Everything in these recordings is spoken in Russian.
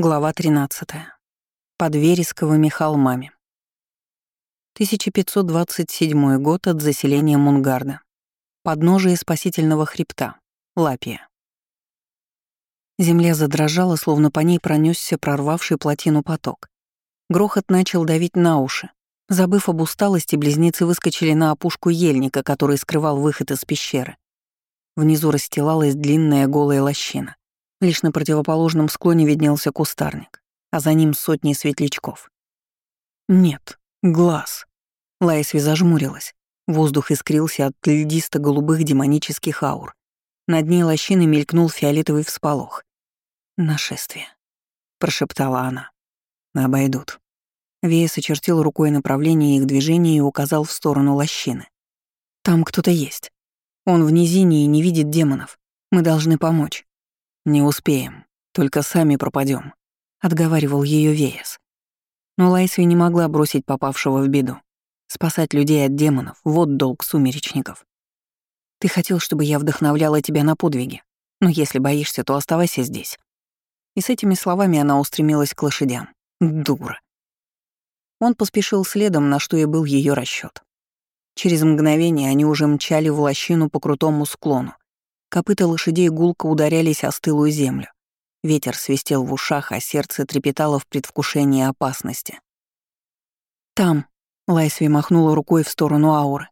Глава 13. Под вересковыми холмами. 1527 год от заселения Мунгарда. Подножие спасительного хребта. Лапия. Земля задрожала, словно по ней пронесся прорвавший плотину поток. Грохот начал давить на уши. Забыв об усталости, близнецы выскочили на опушку ельника, который скрывал выход из пещеры. Внизу расстилалась длинная голая лощина. Лишь на противоположном склоне виднелся кустарник, а за ним сотни светлячков. Нет, глаз. Лайсви зажмурилась. Воздух искрился от льдисто-голубых демонических аур. Над ней лощины мелькнул фиолетовый всполох. «Нашествие», — прошептала она. «Обойдут». Веес очертил рукой направление их движения и указал в сторону лощины. «Там кто-то есть. Он в низине и не видит демонов. Мы должны помочь». «Не успеем, только сами пропадем, отговаривал ее Веяс. Но Лайсви не могла бросить попавшего в беду. Спасать людей от демонов — вот долг сумеречников. Ты хотел, чтобы я вдохновляла тебя на подвиги, но если боишься, то оставайся здесь. И с этими словами она устремилась к лошадям. Дура. Он поспешил следом, на что и был ее расчет. Через мгновение они уже мчали в лощину по крутому склону, Копыта лошадей гулко ударялись о стылую землю. Ветер свистел в ушах, а сердце трепетало в предвкушении опасности. «Там», — Лайсви махнула рукой в сторону ауры.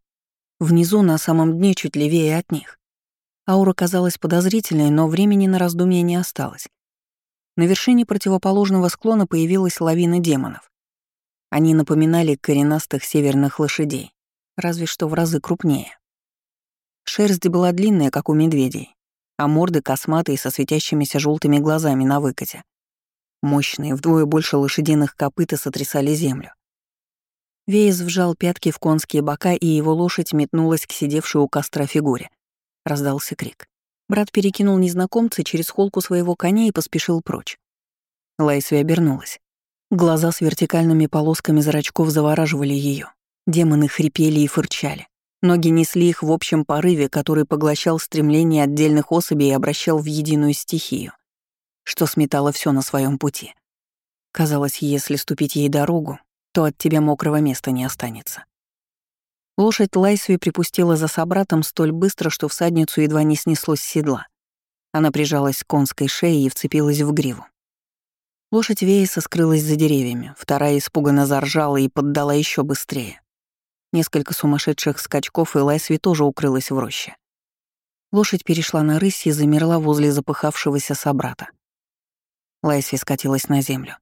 Внизу, на самом дне, чуть левее от них. Аура казалась подозрительной, но времени на раздумье не осталось. На вершине противоположного склона появилась лавина демонов. Они напоминали коренастых северных лошадей, разве что в разы крупнее. Шерсть была длинная, как у медведей, а морды косматые со светящимися желтыми глазами на выкате. Мощные, вдвое больше лошадиных копыт и сотрясали землю. Вейс вжал пятки в конские бока, и его лошадь метнулась к сидевшей у костра фигуре. Раздался крик. Брат перекинул незнакомца через холку своего коня и поспешил прочь. Лайсви обернулась. Глаза с вертикальными полосками зрачков завораживали ее. Демоны хрипели и фырчали. Ноги несли их в общем порыве, который поглощал стремление отдельных особей и обращал в единую стихию, что сметало все на своем пути. Казалось, если ступить ей дорогу, то от тебя мокрого места не останется. Лошадь Лайсви припустила за собратом столь быстро, что всадницу едва не снесло с седла. Она прижалась к конской шее и вцепилась в гриву. Лошадь Вейса скрылась за деревьями, вторая испуганно заржала и поддала еще быстрее. Несколько сумасшедших скачков, и Лайсви тоже укрылась в роще. Лошадь перешла на рысь и замерла возле запыхавшегося собрата. Лайсви скатилась на землю.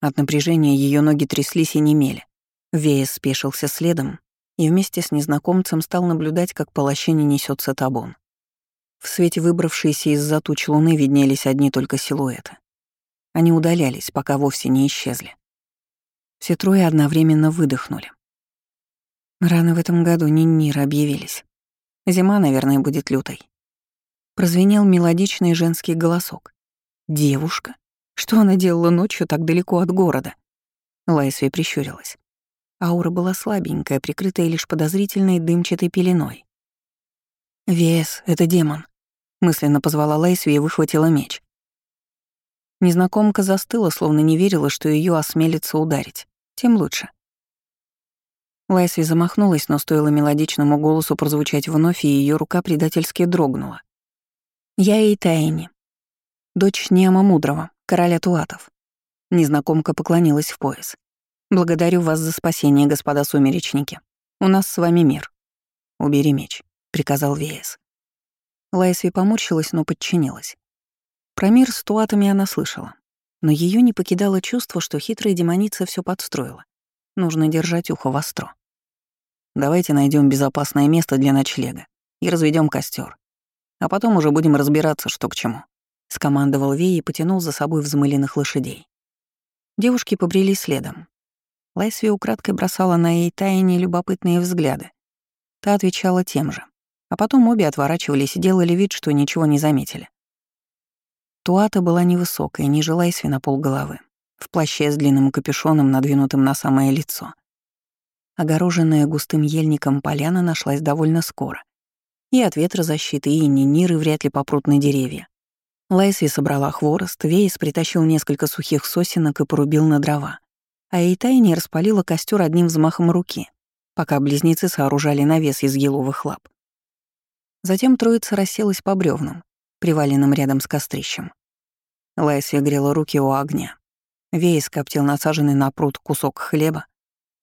От напряжения ее ноги тряслись и немели. Веес спешился следом и вместе с незнакомцем стал наблюдать, как по лощине несется табун. В свете выбравшейся из-за туч луны виднелись одни только силуэты. Они удалялись, пока вовсе не исчезли. Все трое одновременно выдохнули. Рано в этом году Нинниры объявились. Зима, наверное, будет лютой. Прозвенел мелодичный женский голосок. Девушка? Что она делала ночью так далеко от города? Лайсви прищурилась. Аура была слабенькая, прикрытая лишь подозрительной дымчатой пеленой. «Вес, это демон», — мысленно позвала Лайсви и выхватила меч. Незнакомка застыла, словно не верила, что ее осмелится ударить. Тем лучше. Лайсви замахнулась, но стоило мелодичному голосу прозвучать вновь, и ее рука предательски дрогнула. «Я и Тайни, дочь Ниама Мудрого, короля Туатов». Незнакомка поклонилась в пояс. «Благодарю вас за спасение, господа сумеречники. У нас с вами мир». «Убери меч», — приказал Веес. Лайсви поморщилась, но подчинилась. Про мир с туатами она слышала, но ее не покидало чувство, что хитрая демоница все подстроила. Нужно держать ухо востро. Давайте найдем безопасное место для ночлега и разведем костер, а потом уже будем разбираться, что к чему. Скомандовал Вей и потянул за собой взмыленных лошадей. Девушки побрели следом. Лайсви украдкой бросала на Эйтайне любопытные взгляды. Та отвечала тем же. А потом обе отворачивались и делали вид, что ничего не заметили. Туата была невысокая, ниже Лайсви на полголовы в плаще с длинным капюшоном, надвинутым на самое лицо. Огороженная густым ельником поляна нашлась довольно скоро. И от ветра защиты, и ниниры вряд ли попрут на деревья. Лайсви собрала хворост, Вейс притащил несколько сухих сосенок и порубил на дрова. А Эйтайни распалила костер одним взмахом руки, пока близнецы сооружали навес из еловых лап. Затем троица расселась по бревнам, приваленным рядом с кострищем. Лайсви грела руки у огня. Вейс коптил насаженный на пруд кусок хлеба,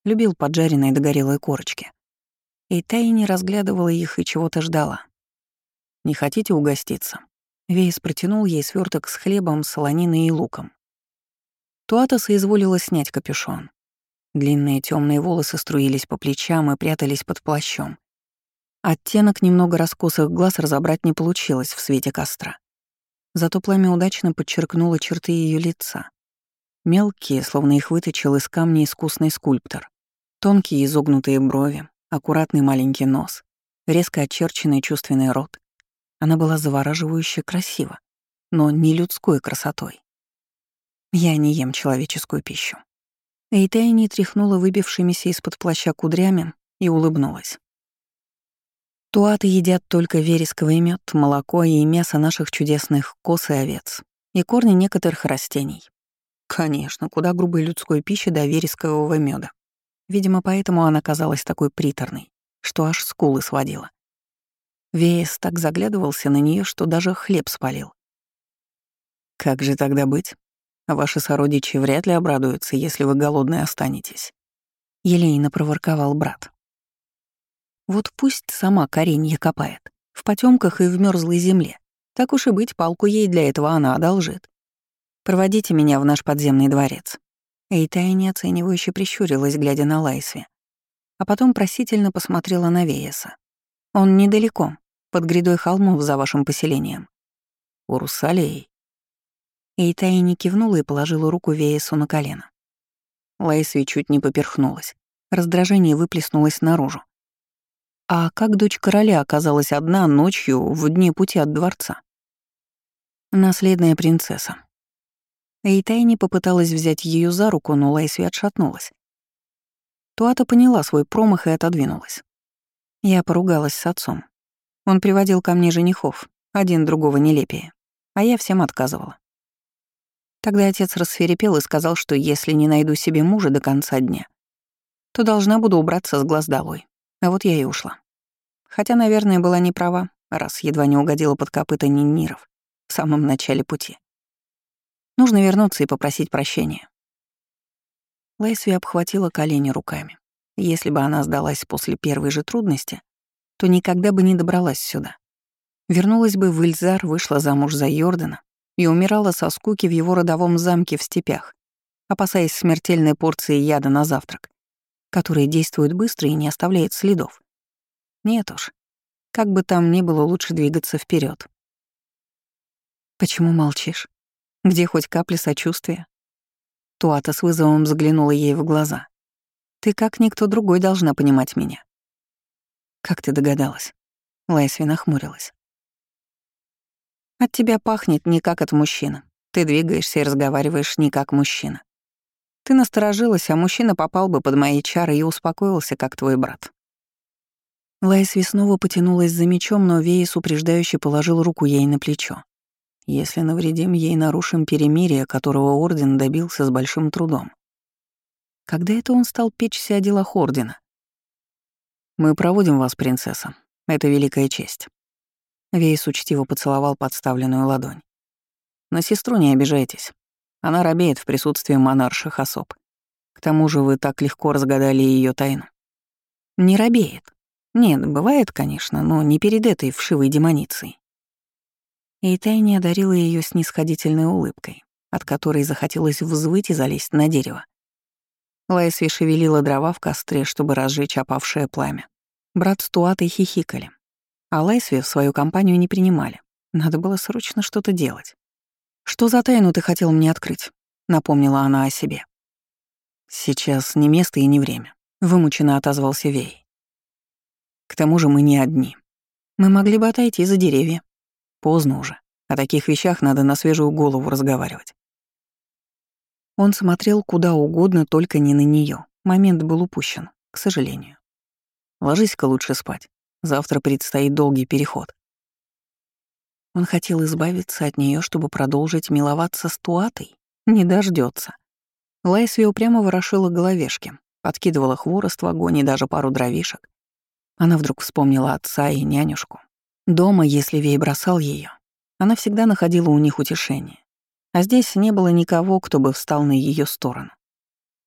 любил поджаренные догорелые корочки. И Тайни разглядывала их и чего-то ждала. «Не хотите угоститься?» Вейс протянул ей сверток с хлебом, солониной и луком. Туата соизволила снять капюшон. Длинные темные волосы струились по плечам и прятались под плащом. Оттенок немного раскосых глаз разобрать не получилось в свете костра. Зато пламя удачно подчеркнуло черты ее лица. Мелкие, словно их выточил из камня искусный скульптор. Тонкие изогнутые брови, аккуратный маленький нос, резко очерченный чувственный рот, она была завораживающе красива, но не людской красотой. Я не ем человеческую пищу. Эйтайни тряхнула выбившимися из-под плаща кудрями и улыбнулась. Туаты едят только вересковый мед, молоко и мясо наших чудесных коз и овец, и корни некоторых растений. Конечно, куда грубой людской пищи до верескового меда. Видимо, поэтому она казалась такой приторной, что аж скулы сводила. Веес так заглядывался на нее, что даже хлеб спалил. «Как же тогда быть? Ваши сородичи вряд ли обрадуются, если вы голодные останетесь», — елейно проворковал брат. «Вот пусть сама коренья копает, в потемках и в мерзлой земле. Так уж и быть, палку ей для этого она одолжит. Проводите меня в наш подземный дворец». Эйтая неоценивающе прищурилась, глядя на Лайсви, а потом просительно посмотрела на Вееса. «Он недалеко, под грядой холмов за вашим поселением. У Русалей. Эйтая не кивнула и положила руку Веесу на колено. Лайсви чуть не поперхнулась. Раздражение выплеснулось наружу. А как дочь короля оказалась одна ночью в дне пути от дворца? Наследная принцесса. Эйтайни попыталась взять ее за руку, но Лайсви отшатнулась. Туата поняла свой промах и отодвинулась. Я поругалась с отцом. Он приводил ко мне женихов, один другого нелепее, а я всем отказывала. Тогда отец рассверепел и сказал, что если не найду себе мужа до конца дня, то должна буду убраться с глаз долой. А вот я и ушла. Хотя, наверное, была не права, раз едва не угодила под копыта Ниниров в самом начале пути. Нужно вернуться и попросить прощения. Лайсви обхватила колени руками. Если бы она сдалась после первой же трудности, то никогда бы не добралась сюда. Вернулась бы в Ильзар, вышла замуж за Йордана и умирала со скуки в его родовом замке в степях, опасаясь смертельной порции яда на завтрак, который действует быстро и не оставляет следов. Нет уж, как бы там ни было, лучше двигаться вперед. «Почему молчишь? Где хоть капля сочувствия?» Туата с вызовом взглянула ей в глаза. «Ты, как никто другой, должна понимать меня. «Как ты догадалась?» Лайсви нахмурилась. «От тебя пахнет не как от мужчины. Ты двигаешься и разговариваешь не как мужчина. Ты насторожилась, а мужчина попал бы под мои чары и успокоился, как твой брат». Лайсви снова потянулась за мечом, но Веес упреждающе положил руку ей на плечо. «Если навредим ей, нарушим перемирие, которого Орден добился с большим трудом». Когда это он стал печься о делах Ордена? «Мы проводим вас, принцесса. Это великая честь». Вейс учтиво поцеловал подставленную ладонь. «На сестру не обижайтесь. Она робеет в присутствии монарших особ. К тому же вы так легко разгадали ее тайну». «Не робеет. Нет, бывает, конечно, но не перед этой вшивой демоницей». И тайне одарила ее снисходительной улыбкой, от которой захотелось взвыть и залезть на дерево. Лайсви шевелила дрова в костре, чтобы разжечь опавшее пламя. Брат с Туатой хихикали. А Лайсви в свою компанию не принимали. Надо было срочно что-то делать. «Что за тайну ты хотел мне открыть?» — напомнила она о себе. «Сейчас не место и не время», — вымученно отозвался Вей. «К тому же мы не одни. Мы могли бы отойти за деревья. Поздно уже. О таких вещах надо на свежую голову разговаривать. Он смотрел куда угодно, только не на нее. Момент был упущен, к сожалению. Ложись-ка лучше спать. Завтра предстоит долгий переход. Он хотел избавиться от нее, чтобы продолжить миловаться с Туатой? Не дождется. Лайсви упрямо ворошила головешки, подкидывала хворост в огонь и даже пару дровишек. Она вдруг вспомнила отца и нянюшку. Дома, если Вей бросал ее, она всегда находила у них утешение. А здесь не было никого, кто бы встал на ее сторону.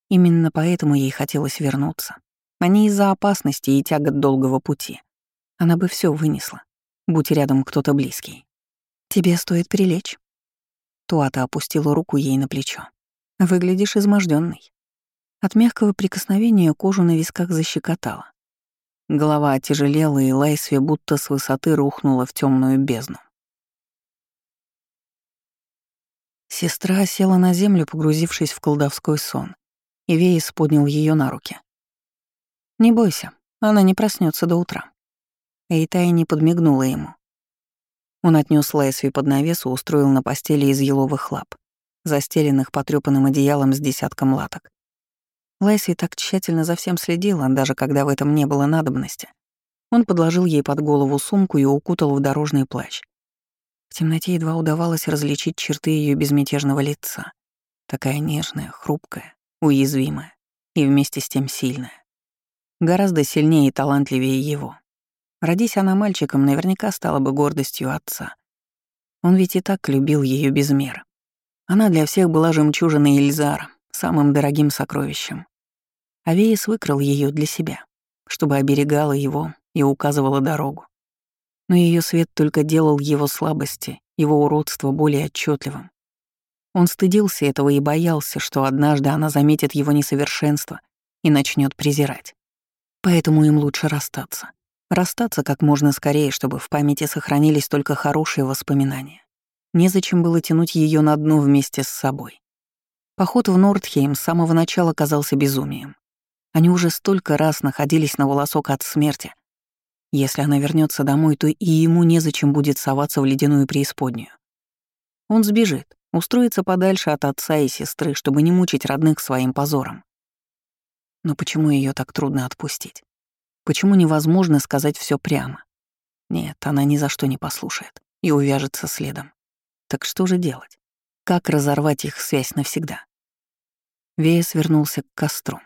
Именно поэтому ей хотелось вернуться, а не из-за опасности и тягот долгого пути. Она бы все вынесла, будь рядом кто-то близкий. «Тебе стоит прилечь». Туата опустила руку ей на плечо. «Выглядишь изможденной. От мягкого прикосновения кожу на висках защекотала. Голова отяжелела, и Лайсве будто с высоты рухнула в темную бездну. Сестра села на землю, погрузившись в колдовской сон, и Вейс поднял ее на руки. «Не бойся, она не проснется до утра». Эйтая не подмигнула ему. Он отнес Лайсви под навес и устроил на постели из еловых лап, застеленных потрёпанным одеялом с десятком латок. Лайсви так тщательно за всем следила, даже когда в этом не было надобности. Он подложил ей под голову сумку и укутал в дорожный плащ. В темноте едва удавалось различить черты ее безмятежного лица. Такая нежная, хрупкая, уязвимая и вместе с тем сильная. Гораздо сильнее и талантливее его. Родись она мальчиком, наверняка стала бы гордостью отца. Он ведь и так любил ее без меры. Она для всех была жемчужиной Ильзара, самым дорогим сокровищем. Авеис выкрал ее для себя, чтобы оберегала его и указывала дорогу. Но ее свет только делал его слабости, его уродство более отчетливым. Он стыдился этого и боялся, что однажды она заметит его несовершенство и начнет презирать. Поэтому им лучше расстаться. Расстаться как можно скорее, чтобы в памяти сохранились только хорошие воспоминания. Незачем было тянуть ее на дно вместе с собой. Поход в Нордхейм с самого начала казался безумием. Они уже столько раз находились на волосок от смерти. Если она вернется домой, то и ему незачем будет соваться в ледяную преисподнюю. Он сбежит, устроится подальше от отца и сестры, чтобы не мучить родных своим позором. Но почему ее так трудно отпустить? Почему невозможно сказать все прямо? Нет, она ни за что не послушает и увяжется следом. Так что же делать? Как разорвать их связь навсегда? Вея свернулся к костру.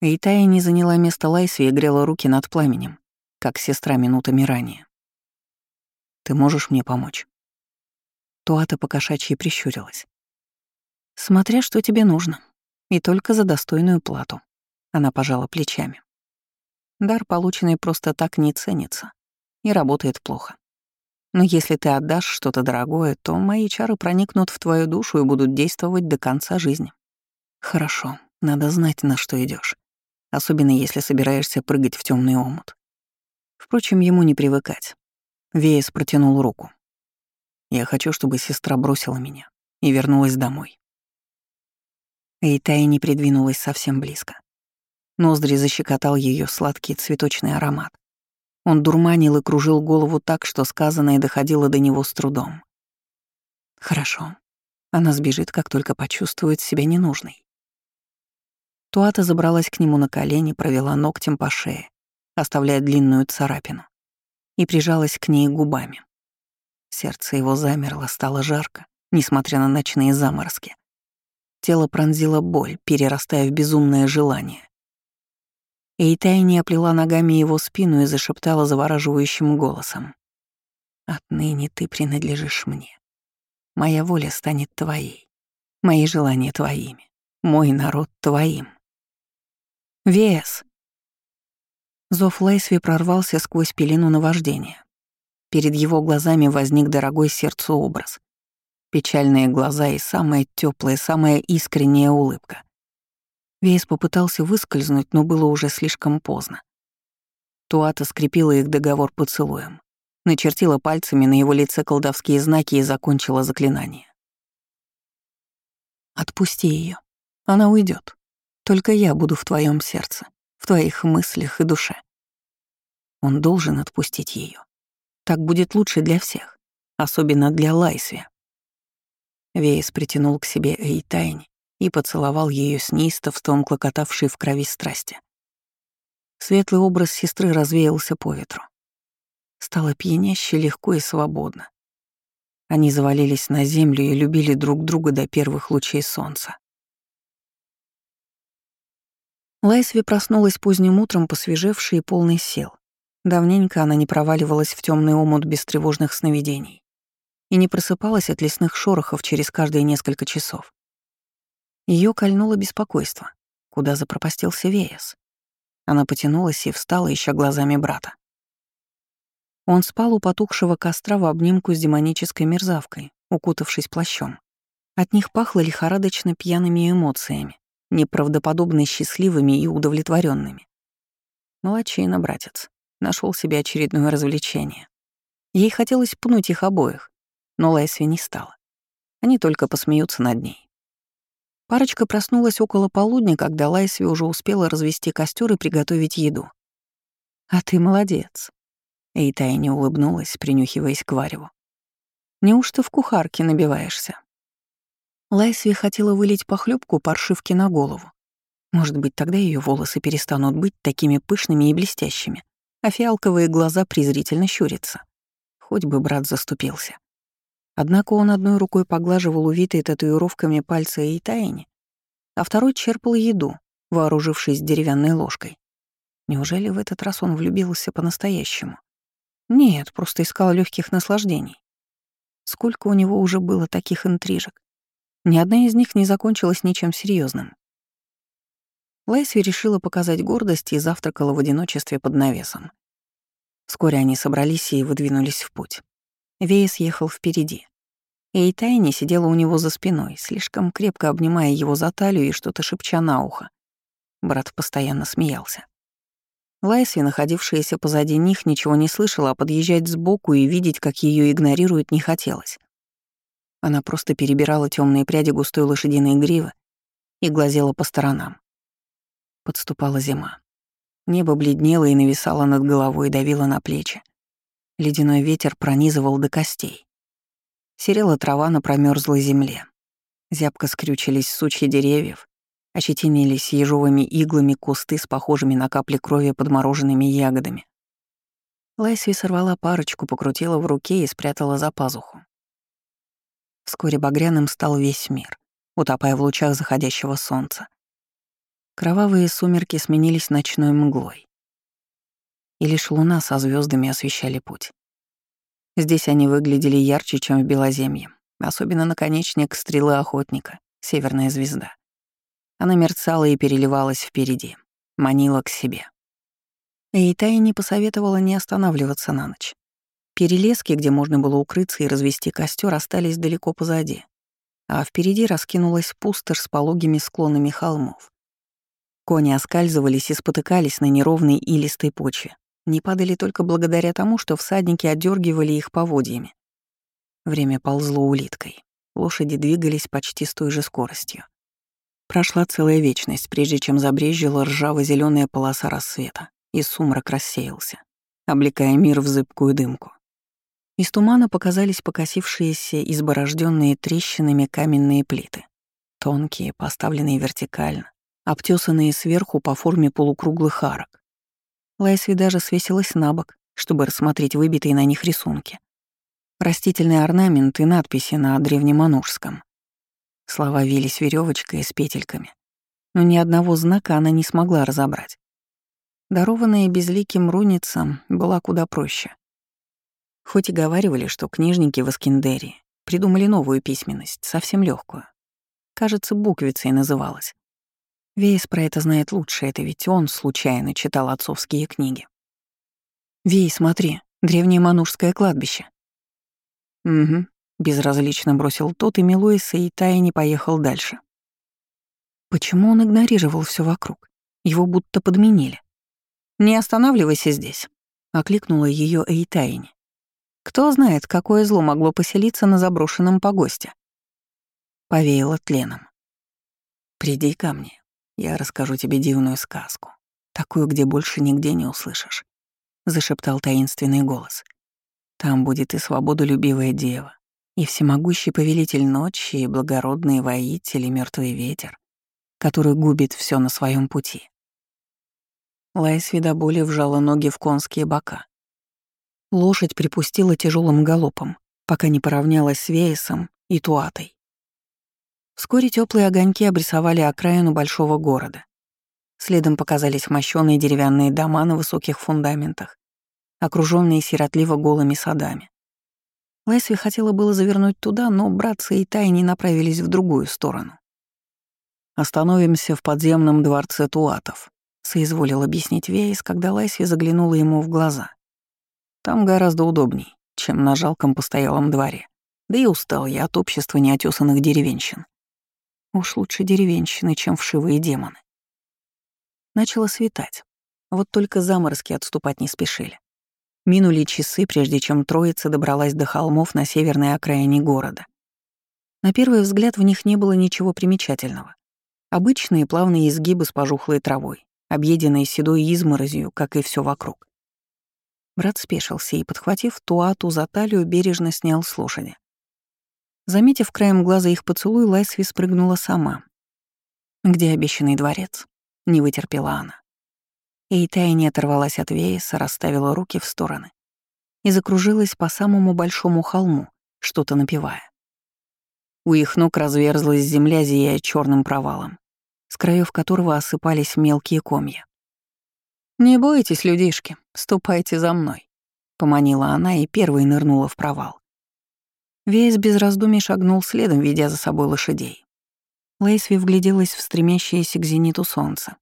Эйтая не заняла место Лайсви и грела руки над пламенем, как сестра минутами ранее. «Ты можешь мне помочь?» Туата покошачьи прищурилась. «Смотря что тебе нужно. И только за достойную плату». Она пожала плечами. Дар, полученный просто так, не ценится и работает плохо. Но если ты отдашь что-то дорогое, то мои чары проникнут в твою душу и будут действовать до конца жизни. Хорошо, надо знать, на что идешь, особенно если собираешься прыгать в темный омут. Впрочем, ему не привыкать. Веес протянул руку. Я хочу, чтобы сестра бросила меня и вернулась домой. Эйтая не придвинулась совсем близко. Ноздри защекотал ее сладкий цветочный аромат. Он дурманил и кружил голову так, что сказанное доходило до него с трудом. Хорошо. Она сбежит, как только почувствует себя ненужной. Туата забралась к нему на колени, провела ногтем по шее, оставляя длинную царапину, и прижалась к ней губами. Сердце его замерло, стало жарко, несмотря на ночные заморозки. Тело пронзило боль, перерастая в безумное желание. Эйтайни оплела ногами его спину и зашептала завораживающим голосом. «Отныне ты принадлежишь мне. Моя воля станет твоей, мои желания твоими, мой народ твоим». «Вес!» Зов Лайсви прорвался сквозь пелену наваждения. Перед его глазами возник дорогой сердцу образ. Печальные глаза и самая теплая, самая искренняя улыбка. Вейс попытался выскользнуть, но было уже слишком поздно. Туата скрепила их договор поцелуем, начертила пальцами на его лице колдовские знаки и закончила заклинание. «Отпусти ее. Она уйдет. Только я буду в твоем сердце, в твоих мыслях и душе». Он должен отпустить ее. Так будет лучше для всех, особенно для Лайсви. Вейс притянул к себе Эйтайни и поцеловал ее с неистовством, клокотавшей в крови страсти. Светлый образ сестры развеялся по ветру. Стало пьяняще легко и свободно, Они завалились на землю и любили друг друга до первых лучей солнца. Лайсви проснулась поздним утром, посвежевшей и полной сил. Давненько она не проваливалась в темный омут бестревожных сновидений и не просыпалась от лесных шорохов через каждые несколько часов. Ее кольнуло беспокойство, куда запропастился Веяс. Она потянулась и встала, ища глазами брата. Он спал у потухшего костра в обнимку с демонической мерзавкой, укутавшись плащом. От них пахло лихорадочно пьяными эмоциями, неправдоподобно счастливыми и удовлетворенными. Молодчина, братец нашел себе очередное развлечение. Ей хотелось пнуть их обоих, но Лайсви не стала. Они только посмеются над ней. Парочка проснулась около полудня, когда Лайсви уже успела развести костер и приготовить еду. «А ты молодец», — Эйтая не улыбнулась, принюхиваясь к вареву. «Неужто в кухарке набиваешься?» Лайсви хотела вылить похлебку паршивки на голову. Может быть, тогда ее волосы перестанут быть такими пышными и блестящими а фиалковые глаза презрительно щурятся. Хоть бы брат заступился. Однако он одной рукой поглаживал увитые татуировками пальцы и тайни, а второй черпал еду, вооружившись деревянной ложкой. Неужели в этот раз он влюбился по-настоящему? Нет, просто искал легких наслаждений. Сколько у него уже было таких интрижек? Ни одна из них не закончилась ничем серьезным. Лайсви решила показать гордость и завтракала в одиночестве под навесом. Вскоре они собрались и выдвинулись в путь. Вейс ехал впереди. И Тайни сидела у него за спиной, слишком крепко обнимая его за талию и что-то шепча на ухо. Брат постоянно смеялся. Лайсви, находившаяся позади них, ничего не слышала, а подъезжать сбоку и видеть, как ее игнорируют, не хотелось. Она просто перебирала темные пряди густой лошадиной гривы и глазела по сторонам. Подступала зима. Небо бледнело и нависало над головой, давило на плечи. Ледяной ветер пронизывал до костей. Серела трава на промерзлой земле. Зябко скрючились сучья деревьев, ощетинились ежовыми иглами кусты с похожими на капли крови подмороженными ягодами. Лайсви сорвала парочку, покрутила в руке и спрятала за пазуху. Вскоре багряным стал весь мир, утопая в лучах заходящего солнца. Кровавые сумерки сменились ночной мглой. И лишь луна со звездами освещали путь. Здесь они выглядели ярче, чем в Белоземье, особенно наконечник стрелы охотника, северная звезда. Она мерцала и переливалась впереди, манила к себе. И Тая не посоветовала не останавливаться на ночь. Перелески, где можно было укрыться и развести костер, остались далеко позади, а впереди раскинулась пустошь с пологими склонами холмов. Кони оскальзывались и спотыкались на неровной и листой почве. Не падали только благодаря тому, что всадники отдергивали их поводьями. Время ползло улиткой. Лошади двигались почти с той же скоростью. Прошла целая вечность, прежде чем забрезжила ржаво зеленая полоса рассвета, и сумрак рассеялся, облекая мир в зыбкую дымку. Из тумана показались покосившиеся, изборожденные трещинами каменные плиты. Тонкие, поставленные вертикально, обтесанные сверху по форме полукруглых арок. Лайсви даже свесилась на бок, чтобы рассмотреть выбитые на них рисунки. Растительный орнамент и надписи на древнеманужском. Слова вились веревочкой с петельками, но ни одного знака она не смогла разобрать. Дарованная безликим руницам была куда проще. Хоть и говаривали, что книжники в Аскендерии придумали новую письменность, совсем легкую. Кажется, буквицей называлась. Вейс про это знает лучше, это ведь он случайно читал отцовские книги. «Вей, смотри, древнее манужское кладбище». «Угу», — безразлично бросил тот, и Милуиса и Тайни поехал дальше. Почему он игнорировал все вокруг? Его будто подменили. «Не останавливайся здесь», — окликнула ее Эйтайни. «Кто знает, какое зло могло поселиться на заброшенном погосте?» Повеяло тленом. «Приди ко мне, я расскажу тебе дивную сказку, такую, где больше нигде не услышишь», — зашептал таинственный голос. «Там будет и свободолюбивая дева, и всемогущий повелитель ночи, и благородный воитель, и мертвый ветер, который губит все на своем пути». Лайс до боли вжала ноги в конские бока. Лошадь припустила тяжелым галопом, пока не поравнялась с Веесом и Туатой. Вскоре теплые огоньки обрисовали окраину большого города. Следом показались мощёные деревянные дома на высоких фундаментах, окруженные сиротливо голыми садами. Лесви хотела было завернуть туда, но братцы и Тайни направились в другую сторону. «Остановимся в подземном дворце Туатов», — соизволил объяснить Вейс, когда Лесви заглянула ему в глаза. «Там гораздо удобней, чем на жалком постоялом дворе. Да и устал я от общества неотесанных деревенщин. Уж лучше деревенщины, чем вшивые демоны. Начало светать. Вот только заморозки отступать не спешили. Минули часы, прежде чем троица добралась до холмов на северной окраине города. На первый взгляд в них не было ничего примечательного. Обычные плавные изгибы с пожухлой травой, объеденные седой изморозью, как и все вокруг. Брат спешился и, подхватив Туату за талию, бережно снял с лошади. Заметив краем глаза их поцелуй, Лайсви спрыгнула сама. «Где обещанный дворец?» Не вытерпела она. И не оторвалась от Вееса, расставила руки в стороны и закружилась по самому большому холму, что-то напевая. У их ног разверзлась земля, зияя черным провалом, с краев которого осыпались мелкие комья. «Не бойтесь, людишки, ступайте за мной», — поманила она и первой нырнула в провал. Вейс без раздумий шагнул следом, ведя за собой лошадей. Лейсви вгляделась в стремящееся к зениту солнце.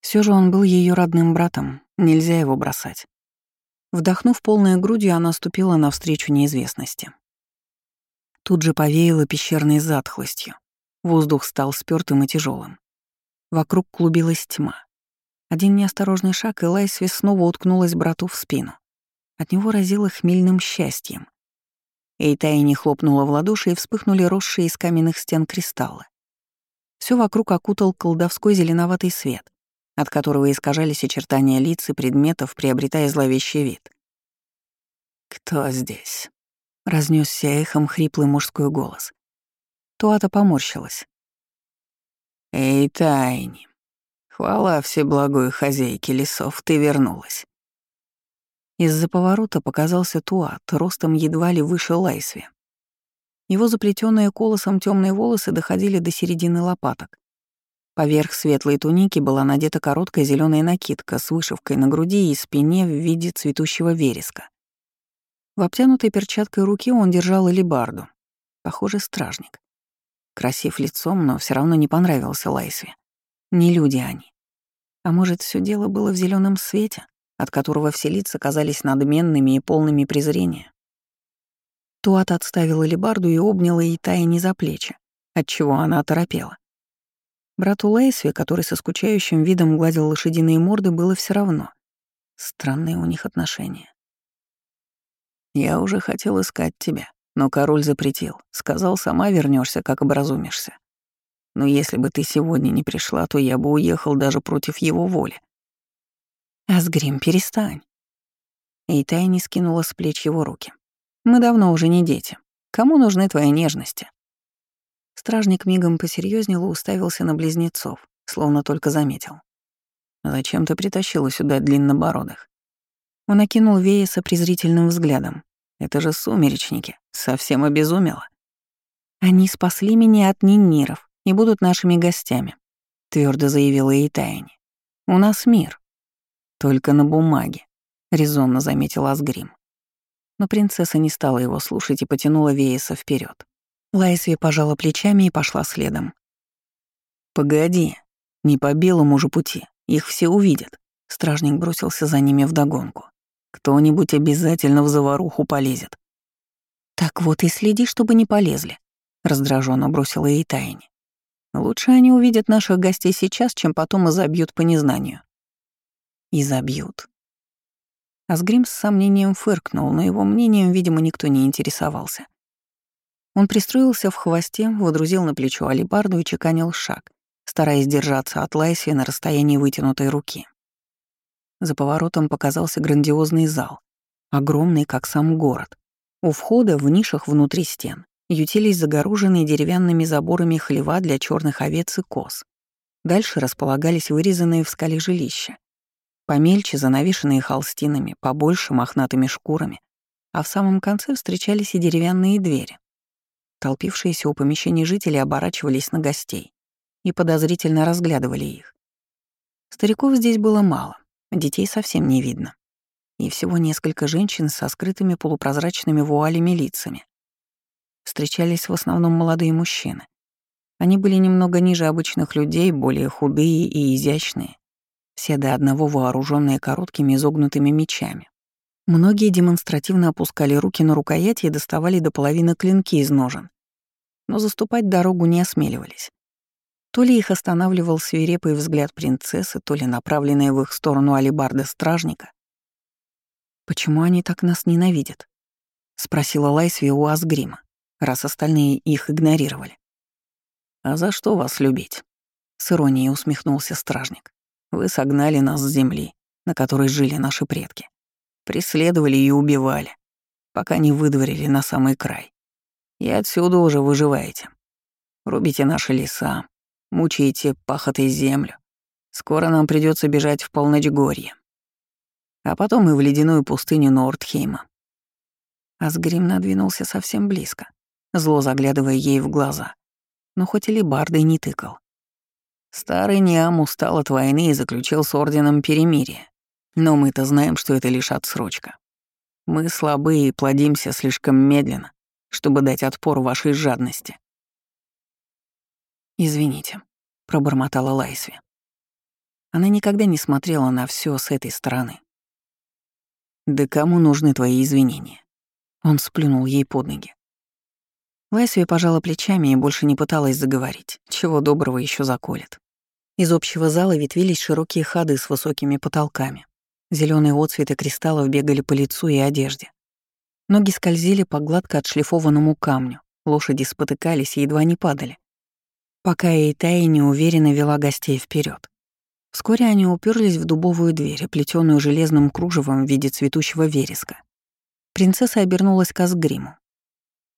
Все же он был ее родным братом, нельзя его бросать. Вдохнув полной грудью, она ступила навстречу неизвестности. Тут же повеяло пещерной затхлостью. Воздух стал спёртым и тяжелым. Вокруг клубилась тьма. Один неосторожный шаг, и Лайсви снова уткнулась брату в спину. От него разило хмельным счастьем. Эйтая не хлопнула в ладоши, и вспыхнули росшие из каменных стен кристаллы. Все вокруг окутал колдовской зеленоватый свет, от которого искажались очертания лиц и предметов, приобретая зловещий вид. «Кто здесь?» — разнесся эхом хриплый мужской голос. Туата поморщилась. «Эй, Тайни, хвала всеблагой хозяйке лесов, ты вернулась». Из-за поворота показался Туат, ростом едва ли выше Лайсви. Его заплетенные колосом темные волосы доходили до середины лопаток. Поверх светлой туники была надета короткая зеленая накидка с вышивкой на груди и спине в виде цветущего вереска. В обтянутой перчаткой руки он держал элибарду. Похоже, стражник. Красив лицом, но все равно не понравился Лайсве. Не люди они. А может, все дело было в зеленом свете? от которого все лица казались надменными и полными презрения. Туат отставила лебарду и обняла ей тайни за плечи, отчего она оторопела. Брату Лейсви, который со скучающим видом гладил лошадиные морды, было все равно. Странные у них отношения. «Я уже хотел искать тебя, но король запретил. Сказал, сама вернешься, как образумишься. Но если бы ты сегодня не пришла, то я бы уехал даже против его воли. «Асгрим, перестань». И Тайни скинула с плеч его руки. «Мы давно уже не дети. Кому нужны твои нежности?» Стражник мигом посерьезнел и уставился на близнецов, словно только заметил. «Зачем ты притащила сюда длиннобородых?» Он окинул Вееса презрительным взглядом. «Это же сумеречники. Совсем обезумела». «Они спасли меня от ниниров и будут нашими гостями», — твердо заявила Эйтайни. «У нас мир. «Только на бумаге», — резонно заметил Асгрим. Но принцесса не стала его слушать и потянула Вееса вперед. Лайсви пожала плечами и пошла следом. «Погоди, не по белому же пути, их все увидят», — стражник бросился за ними вдогонку. «Кто-нибудь обязательно в заваруху полезет». «Так вот и следи, чтобы не полезли», — раздраженно бросила ей Тайни. «Лучше они увидят наших гостей сейчас, чем потом и забьют по незнанию». И забьют. Асгрим с сомнением фыркнул, но его мнением, видимо, никто не интересовался. Он пристроился в хвосте, водрузил на плечо алибарду и чеканил шаг, стараясь держаться от Лайси на расстоянии вытянутой руки. За поворотом показался грандиозный зал, огромный, как сам город. У входа, в нишах внутри стен, ютились загороженные деревянными заборами хлева для черных овец и коз. Дальше располагались вырезанные в скале жилища, Помельче, занавешенные холстинами, побольше мохнатыми шкурами, а в самом конце встречались и деревянные двери. Толпившиеся у помещений жители оборачивались на гостей и подозрительно разглядывали их. Стариков здесь было мало, детей совсем не видно. И всего несколько женщин со скрытыми полупрозрачными вуалями лицами. Встречались в основном молодые мужчины. Они были немного ниже обычных людей, более худые и изящные, все до одного вооруженные короткими изогнутыми мечами. Многие демонстративно опускали руки на рукояти и доставали до половины клинки из ножен, но заступать дорогу не осмеливались. То ли их останавливал свирепый взгляд принцессы, то ли направленная в их сторону алибарда стражника. «Почему они так нас ненавидят?» — спросила Лайсви у Асгрима, раз остальные их игнорировали. «А за что вас любить?» — с иронией усмехнулся стражник. «Вы согнали нас с земли, на которой жили наши предки. Преследовали и убивали, пока не выдворили на самый край. И отсюда уже выживаете. Рубите наши леса, мучаете пахотой землю. Скоро нам придется бежать в Полночгорье. А потом и в ледяную пустыню Нордхейма. Асгрим надвинулся совсем близко, зло заглядывая ей в глаза но хоть и Лебардой не тыкал. Старый Ниам устал от войны и заключил с Орденом перемирие. Но мы-то знаем, что это лишь отсрочка. Мы слабые и плодимся слишком медленно, чтобы дать отпор вашей жадности. «Извините», — пробормотала Лайсви. Она никогда не смотрела на все с этой стороны. «Да кому нужны твои извинения?» Он сплюнул ей под ноги. Лайсви пожала плечами и больше не пыталась заговорить. Чего доброго еще заколет. Из общего зала ветвились широкие ходы с высокими потолками. Зеленые отцветы кристаллов бегали по лицу и одежде. Ноги скользили по гладко отшлифованному камню, лошади спотыкались и едва не падали. Пока Эйтая неуверенно вела гостей вперед. Вскоре они уперлись в дубовую дверь, плетеную железным кружевом в виде цветущего вереска. Принцесса обернулась к Асгриму.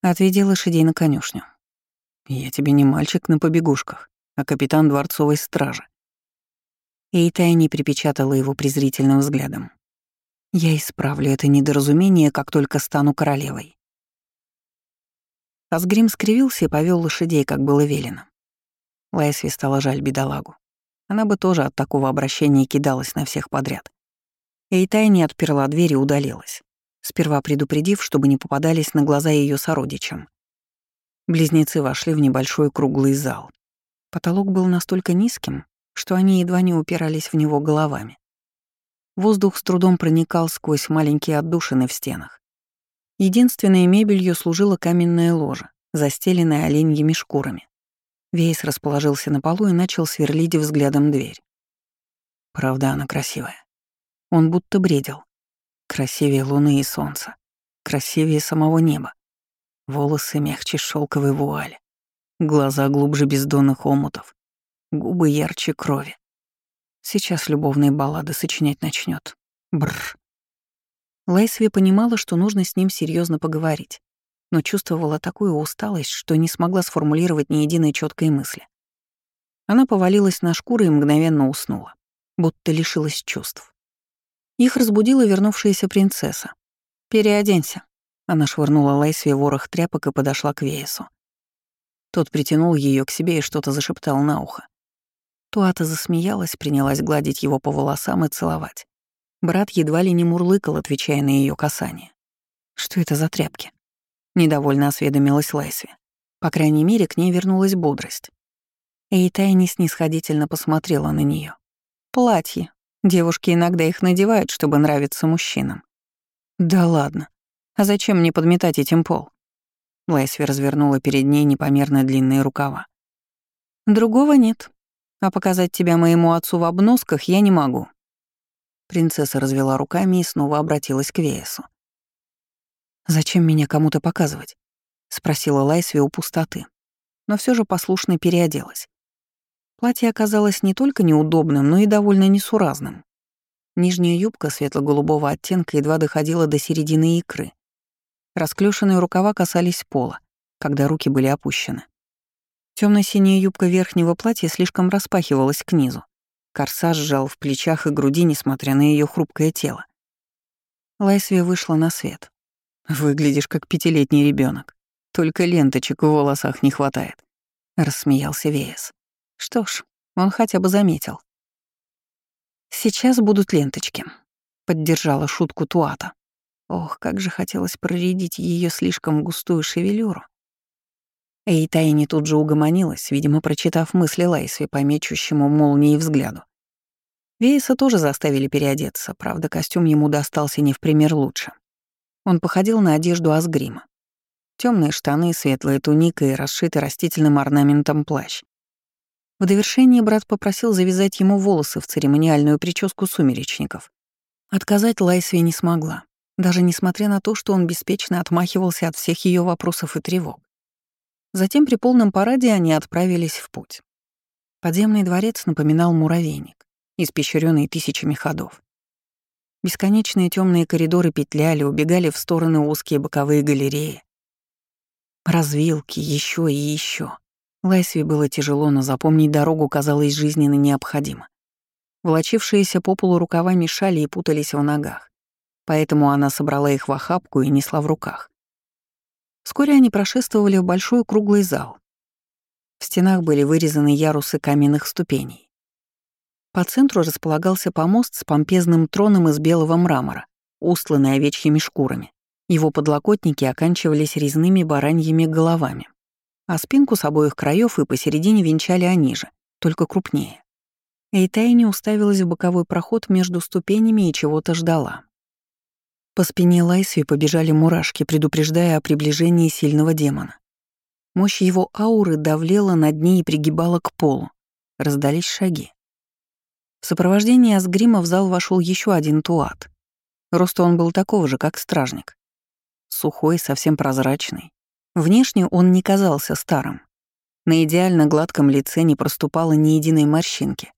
Отведи лошадей на конюшню. Я тебе не мальчик на побегушках, а капитан дворцовой стражи. Эйтай не припечатала его презрительным взглядом. Я исправлю это недоразумение, как только стану королевой. Асгрим скривился и повел лошадей, как было велено. Лайсви стала жаль бедолагу. Она бы тоже от такого обращения кидалась на всех подряд. Эйтай не отперла дверь и удалилась сперва предупредив, чтобы не попадались на глаза ее сородичам. Близнецы вошли в небольшой круглый зал. Потолок был настолько низким, что они едва не упирались в него головами. Воздух с трудом проникал сквозь маленькие отдушины в стенах. Единственной мебелью служила каменная ложа, застеленная оленьими шкурами. Вейс расположился на полу и начал сверлить взглядом дверь. Правда, она красивая. Он будто бредил. Красивее луны и солнца. Красивее самого неба. Волосы мягче шелковой вуали. Глаза глубже бездонных омутов. Губы ярче крови. Сейчас любовные баллады сочинять начнет. Бррр. Лайсви понимала, что нужно с ним серьезно поговорить, но чувствовала такую усталость, что не смогла сформулировать ни единой четкой мысли. Она повалилась на шкуру и мгновенно уснула, будто лишилась чувств. Их разбудила вернувшаяся принцесса. «Переоденься». Она швырнула Лайсве ворох тряпок и подошла к Веесу. Тот притянул ее к себе и что-то зашептал на ухо. Туата засмеялась, принялась гладить его по волосам и целовать. Брат едва ли не мурлыкал, отвечая на ее касание. «Что это за тряпки?» Недовольно осведомилась Лайсви. По крайней мере, к ней вернулась бодрость. Эйтай снисходительно посмотрела на нее. «Платье», Девушки иногда их надевают, чтобы нравиться мужчинам. Да ладно. А зачем мне подметать этим пол? Лайсви развернула перед ней непомерно длинные рукава. Другого нет. А показать тебя моему отцу в обносках я не могу. Принцесса развела руками и снова обратилась к Веесу. «Зачем меня кому-то показывать?» — спросила Лайсви у пустоты, но все же послушно переоделась. Платье оказалось не только неудобным, но и довольно несуразным. Нижняя юбка светло-голубого оттенка едва доходила до середины икры. Расклешенные рукава касались пола, когда руки были опущены. Темно-синяя юбка верхнего платья слишком распахивалась к низу. Корсаж сжал в плечах и груди, несмотря на ее хрупкое тело. Лайсвия вышла на свет. Выглядишь как пятилетний ребенок. Только ленточек в волосах не хватает. Рассмеялся Веес. Что ж, он хотя бы заметил. Сейчас будут ленточки. Поддержала шутку Туата. Ох, как же хотелось проредить ее слишком густую шевелюру. Эйтайни тут же угомонилась, видимо, прочитав мысли Лайсви по мечущему молнии взгляду. Вейса тоже заставили переодеться, правда, костюм ему достался не в пример лучше. Он походил на одежду Асгрима. Темные штаны, светлая туника и расшитый растительным орнаментом плащ. В довершение брат попросил завязать ему волосы в церемониальную прическу сумеречников. Отказать Лайсви не смогла, даже несмотря на то, что он беспечно отмахивался от всех ее вопросов и тревог. Затем при полном параде они отправились в путь. Подземный дворец напоминал муравейник, испещренный тысячами ходов. Бесконечные темные коридоры петляли, убегали в стороны узкие боковые галереи. Развилки, еще и еще. Лайсви было тяжело, но запомнить дорогу казалось жизненно необходимо. Волочившиеся по полу рукава мешали и путались в ногах, поэтому она собрала их в охапку и несла в руках. Вскоре они прошествовали в большой круглый зал. В стенах были вырезаны ярусы каменных ступеней. По центру располагался помост с помпезным троном из белого мрамора, устланный овечьими шкурами. Его подлокотники оканчивались резными бараньими головами, а спинку с обоих краев и посередине венчали они же, только крупнее. Эйтайни уставилась в боковой проход между ступенями и чего-то ждала. По спине Лайсви побежали мурашки, предупреждая о приближении сильного демона. Мощь его ауры давлела над ней и пригибала к полу. Раздались шаги. В сопровождении Асгрима в зал вошел еще один туат. Роста он был такого же, как стражник. Сухой, совсем прозрачный. Внешне он не казался старым. На идеально гладком лице не проступало ни единой морщинки.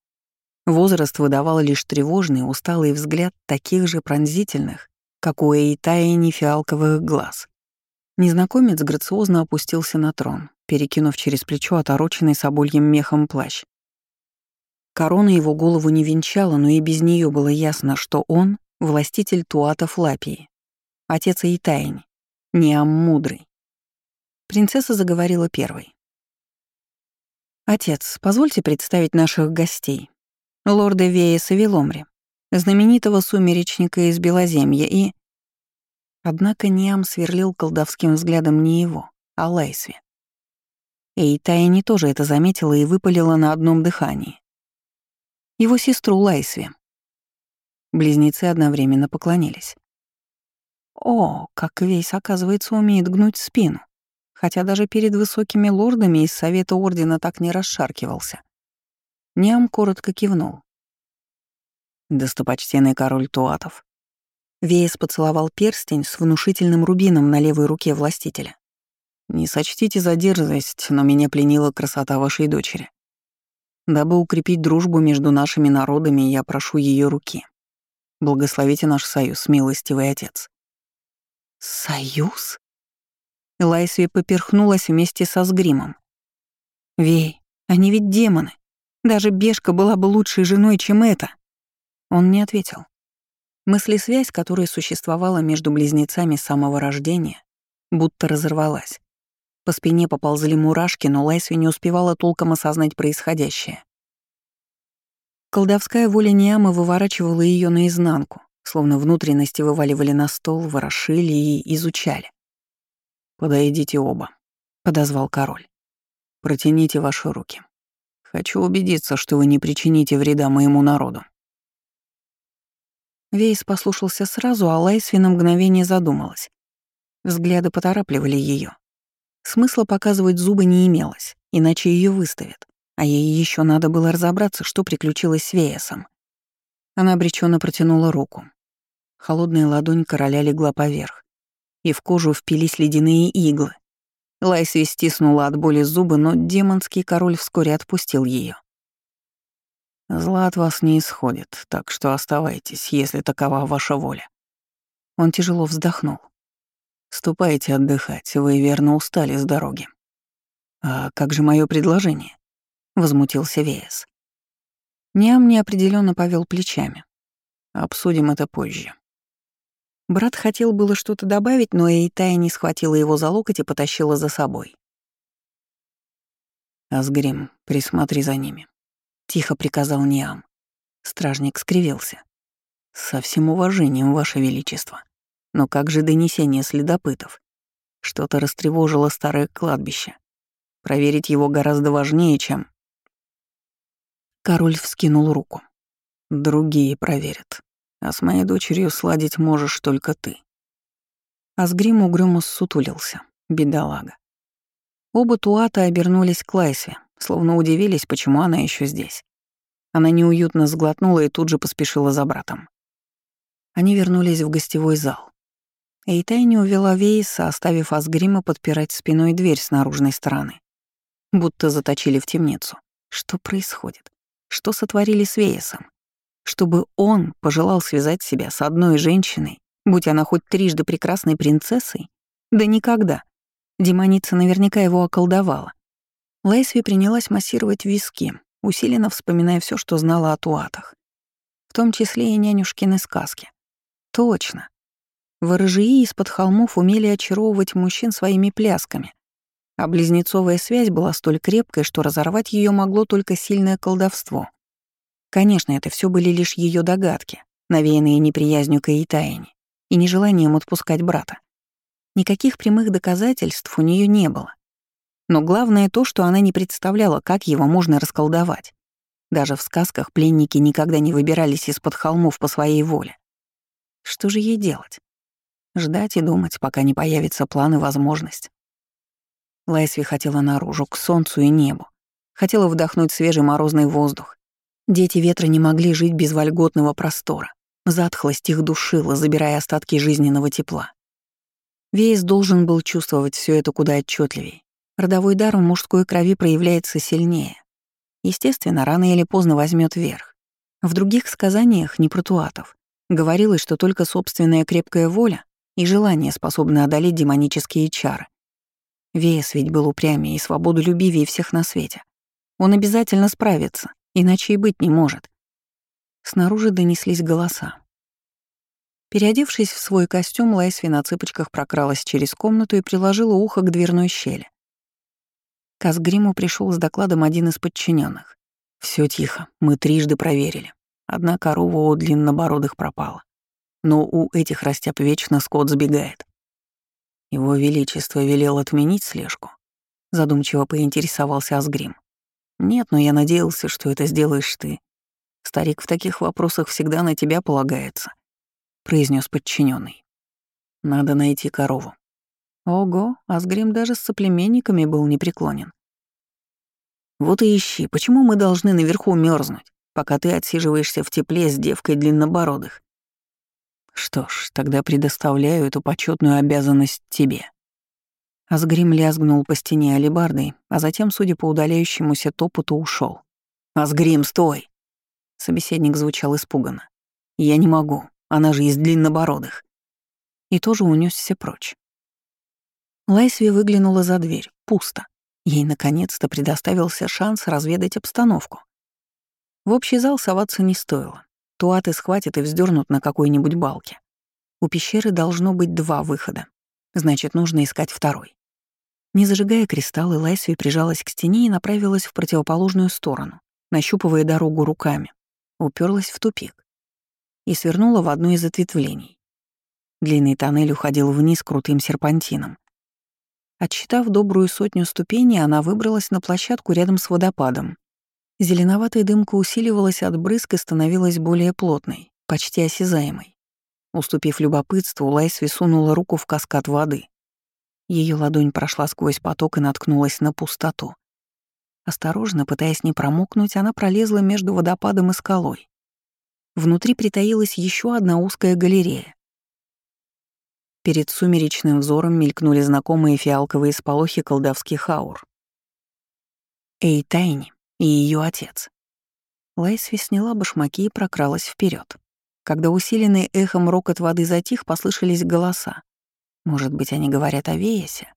Возраст выдавал лишь тревожный, усталый взгляд таких же пронзительных, как у Эйтаяни фиалковых глаз. Незнакомец грациозно опустился на трон, перекинув через плечо отороченный собольем мехом плащ. Корона его голову не венчала, но и без нее было ясно, что он — властитель Туатов Лапии, отец Эйтаяни, Неам Мудрый. Принцесса заговорила первой. «Отец, позвольте представить наших гостей. Лорда Вееса Виломри, знаменитого сумеречника из Белоземья и... Однако Ниам сверлил колдовским взглядом не его, а Лайсви. И Тайни тоже это заметила и выпалила на одном дыхании. Его сестру Лайсви. Близнецы одновременно поклонились. О, как весь, оказывается, умеет гнуть спину. Хотя даже перед высокими лордами из Совета Ордена так не расшаркивался. Ниам коротко кивнул достопочтенный король Туатов. Веес поцеловал перстень с внушительным рубином на левой руке властителя. «Не сочтите за дерзость, но меня пленила красота вашей дочери. Дабы укрепить дружбу между нашими народами, я прошу ее руки. Благословите наш союз, милостивый отец». «Союз?» Лайсви поперхнулась вместе со сгримом. «Вей, они ведь демоны. Даже Бешка была бы лучшей женой, чем это». Он не ответил. Мыслесвязь, которая существовала между близнецами с самого рождения, будто разорвалась. По спине поползли мурашки, но Лайсви не успевала толком осознать происходящее. Колдовская воля Ниамы выворачивала ее наизнанку, словно внутренности вываливали на стол, ворошили и изучали. «Подойдите оба», — подозвал король. «Протяните ваши руки. Хочу убедиться, что вы не причините вреда моему народу». Вейс послушался сразу, а Лайсви на мгновение задумалась. Взгляды поторапливали ее. Смысла показывать зубы не имелось, иначе ее выставят, а ей еще надо было разобраться, что приключилось с Веясом. Она обреченно протянула руку. Холодная ладонь короля легла поверх, и в кожу впились ледяные иглы. Лайсви стиснула от боли зубы, но демонский король вскоре отпустил ее. Зла от вас не исходит, так что оставайтесь, если такова ваша воля. Он тяжело вздохнул. Ступайте отдыхать, вы верно устали с дороги. А как же мое предложение? Возмутился Веес. Ниам неопределенно повел плечами. Обсудим это позже. Брат хотел было что-то добавить, но Эйтая не схватила его за локоть и потащила за собой. «Асгрим, присмотри за ними», — тихо приказал Ниам. Стражник скривился. «Со всем уважением, Ваше Величество. Но как же донесение следопытов? Что-то растревожило старое кладбище. Проверить его гораздо важнее, чем...» Король вскинул руку. «Другие проверят. А с моей дочерью сладить можешь только ты». Асгрим угрюмо сутулился, бедолага. Оба Туата обернулись к Лайсве, словно удивились, почему она еще здесь. Она неуютно сглотнула и тут же поспешила за братом. Они вернулись в гостевой зал. Эйтайни увела Вейса, оставив Асгрима подпирать спиной дверь с наружной стороны. Будто заточили в темницу. Что происходит? Что сотворили с Вейсом? Чтобы он пожелал связать себя с одной женщиной, будь она хоть трижды прекрасной принцессой? Да никогда. Демоница наверняка его околдовала. Лайсви принялась массировать виски, усиленно вспоминая все, что знала о туатах. В том числе и нянюшкины сказки. Точно. Ворожии из-под холмов умели очаровывать мужчин своими плясками, а близнецовая связь была столь крепкой, что разорвать ее могло только сильное колдовство. Конечно, это все были лишь ее догадки, навеянные неприязнью к Эйтаине и нежеланием отпускать брата. Никаких прямых доказательств у нее не было. Но главное то, что она не представляла, как его можно расколдовать. Даже в сказках пленники никогда не выбирались из-под холмов по своей воле. Что же ей делать? Ждать и думать, пока не появится план и возможность. Лайсви хотела наружу, к солнцу и небу. Хотела вдохнуть свежий морозный воздух. Дети ветра не могли жить без вольготного простора. Затхлость их душила, забирая остатки жизненного тепла. Вейс должен был чувствовать все это куда отчетливее. Родовой дар в мужской крови проявляется сильнее. Естественно, рано или поздно возьмет верх. В других сказаниях Непротуатов говорилось, что только собственная крепкая воля и желание способны одолеть демонические чары. Вес ведь был упрямее и свободолюбивее всех на свете. Он обязательно справится, иначе и быть не может. Снаружи донеслись голоса. Переодевшись в свой костюм, Лайсви на цыпочках прокралась через комнату и приложила ухо к дверной щели. К Асгриму пришел с докладом один из подчиненных. Все тихо, мы трижды проверили. Одна корова у длиннобородых пропала. Но у этих растяп вечно скот сбегает. Его Величество велел отменить слежку. Задумчиво поинтересовался Асгрим. Нет, но я надеялся, что это сделаешь ты. Старик в таких вопросах всегда на тебя полагается произнес подчиненный. Надо найти корову. Ого, Асгрим даже с соплеменниками был непреклонен. Вот и ищи, почему мы должны наверху мерзнуть, пока ты отсиживаешься в тепле с девкой длиннобородых? Что ж, тогда предоставляю эту почетную обязанность тебе. Асгрим лязгнул по стене алебардой, а затем, судя по удаляющемуся топоту, ушел. «Асгрим, стой!» Собеседник звучал испуганно. «Я не могу. Она же из длиннобородых. И тоже унесся прочь. Лайсви выглянула за дверь. Пусто. Ей наконец-то предоставился шанс разведать обстановку. В общий зал соваться не стоило. Туаты схватят и вздернут на какой-нибудь балке. У пещеры должно быть два выхода. Значит, нужно искать второй. Не зажигая кристаллы, Лайсви прижалась к стене и направилась в противоположную сторону, нащупывая дорогу руками. Уперлась в тупик и свернула в одно из ответвлений. Длинный тоннель уходил вниз крутым серпантином. Отсчитав добрую сотню ступеней, она выбралась на площадку рядом с водопадом. Зеленоватая дымка усиливалась от брызг и становилась более плотной, почти осязаемой. Уступив любопытству, Лайсви сунула руку в каскад воды. Ее ладонь прошла сквозь поток и наткнулась на пустоту. Осторожно, пытаясь не промокнуть, она пролезла между водопадом и скалой. Внутри притаилась еще одна узкая галерея. Перед сумеречным взором мелькнули знакомые фиалковые сполохи колдовских аур. Эй Тайни и ее отец. Лайсви сняла башмаки и прокралась вперед. Когда усиленный эхом рокот воды затих, послышались голоса. Может быть, они говорят о Веясе?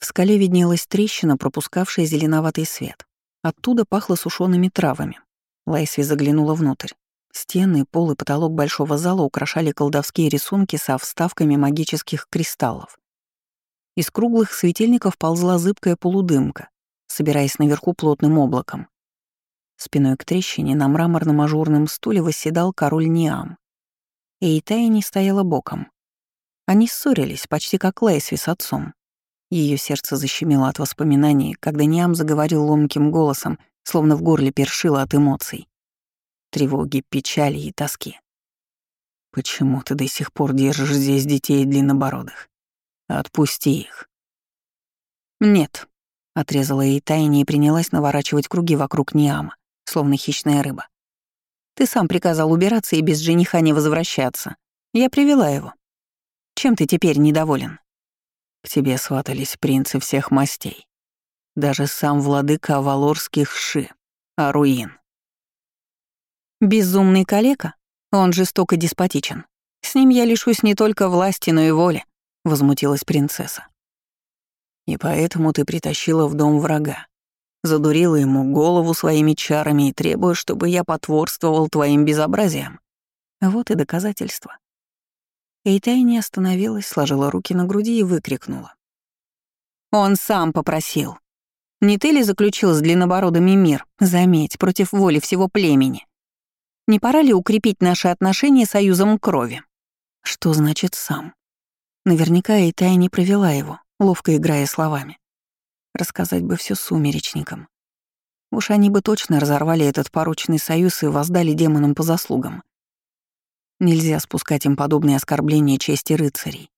В скале виднелась трещина, пропускавшая зеленоватый свет. Оттуда пахло сушеными травами. Лайсви заглянула внутрь. Стены, пол и потолок большого зала украшали колдовские рисунки со вставками магических кристаллов. Из круглых светильников ползла зыбкая полудымка, собираясь наверху плотным облаком. Спиной к трещине на мраморном ажурном стуле восседал король Ниам. Эйтая не стояла боком. Они ссорились, почти как Лейсви с отцом. Ее сердце защемило от воспоминаний, когда Ниам заговорил ломким голосом, словно в горле першило от эмоций. Тревоги, печали и тоски. «Почему ты до сих пор держишь здесь детей длиннобородых? Отпусти их». «Нет», — отрезала ей тайне и принялась наворачивать круги вокруг Ниама, словно хищная рыба. «Ты сам приказал убираться и без жениха не возвращаться. Я привела его. Чем ты теперь недоволен?» К тебе сватались принцы всех мастей. Даже сам владыка Авалорских Ши, Аруин. Безумный калека? Он жестоко деспотичен. С ним я лишусь не только власти, но и воли, — возмутилась принцесса. И поэтому ты притащила в дом врага, задурила ему голову своими чарами и требуя, чтобы я потворствовал твоим безобразиям. Вот и доказательство. Эйтай не остановилась, сложила руки на груди и выкрикнула. «Он сам попросил. Не ты ли заключил с длиннобородами мир, заметь, против воли всего племени? Не пора ли укрепить наши отношения союзом крови?» Что значит «сам»? Наверняка Эйтай не провела его, ловко играя словами. Рассказать бы все сумеречникам. Уж они бы точно разорвали этот порочный союз и воздали демонам по заслугам. Нельзя спускать им подобные оскорбления чести рыцарей.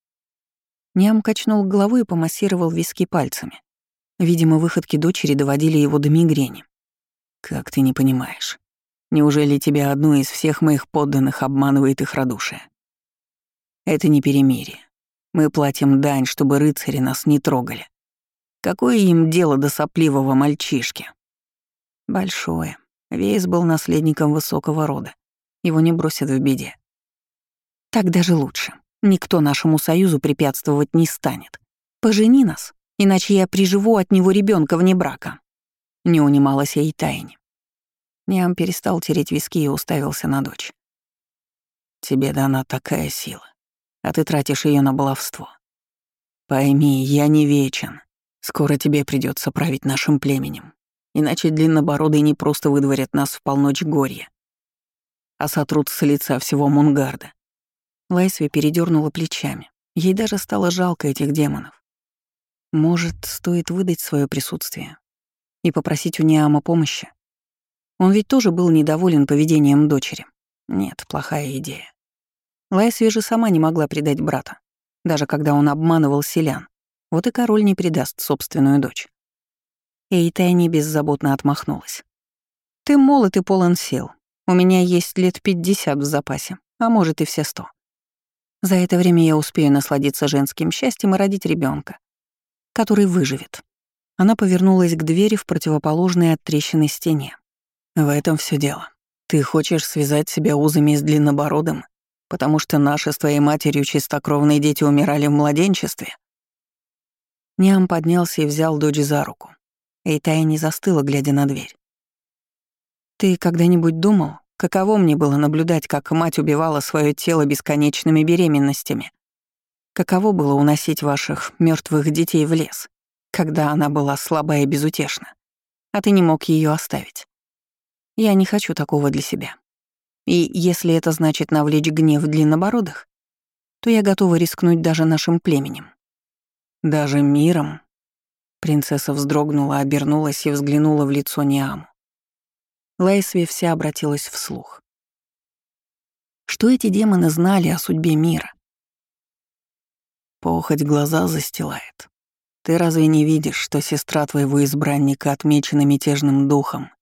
Ням качнул головой и помассировал виски пальцами. Видимо, выходки дочери доводили его до мигрени. «Как ты не понимаешь? Неужели тебя одну из всех моих подданных обманывает их радушие? Это не перемирие. Мы платим дань, чтобы рыцари нас не трогали. Какое им дело до сопливого мальчишки?» «Большое. Вейс был наследником высокого рода. Его не бросят в беде. Так даже лучше. Никто нашему союзу препятствовать не станет. Пожени нас, иначе я приживу от него ребенка вне брака. Не унималась и тайне. Ниам перестал тереть виски и уставился на дочь. Тебе дана такая сила, а ты тратишь ее на баловство. Пойми, я не вечен. Скоро тебе придется править нашим племенем. Иначе длиннобородые не просто выдворят нас в полночь горья, а сотрут с лица всего Мунгарда. Лайсви передернула плечами. Ей даже стало жалко этих демонов. Может, стоит выдать свое присутствие и попросить у Ниама помощи? Он ведь тоже был недоволен поведением дочери. Нет, плохая идея. Лайсви же сама не могла предать брата, даже когда он обманывал селян. Вот и король не предаст собственную дочь. Эйтайни беззаботно отмахнулась. «Ты молод и полон сил. У меня есть лет пятьдесят в запасе, а может и все сто. За это время я успею насладиться женским счастьем и родить ребенка, который выживет. Она повернулась к двери в противоположной от трещины стене. В этом все дело. Ты хочешь связать себя узами с длиннобородым, потому что наши с твоей матерью чистокровные дети умирали в младенчестве? Ням поднялся и взял дочь за руку. Эйтая не застыла, глядя на дверь. «Ты когда-нибудь думал, Каково мне было наблюдать, как мать убивала свое тело бесконечными беременностями? Каково было уносить ваших мертвых детей в лес, когда она была слаба и безутешна, а ты не мог ее оставить? Я не хочу такого для себя. И если это значит навлечь гнев длиннобородых, то я готова рискнуть даже нашим племенем. Даже миром. Принцесса вздрогнула, обернулась и взглянула в лицо Ниаму. Лайсви вся обратилась вслух. Что эти демоны знали о судьбе мира? Похоть глаза застилает. Ты разве не видишь, что сестра твоего избранника отмечена мятежным духом?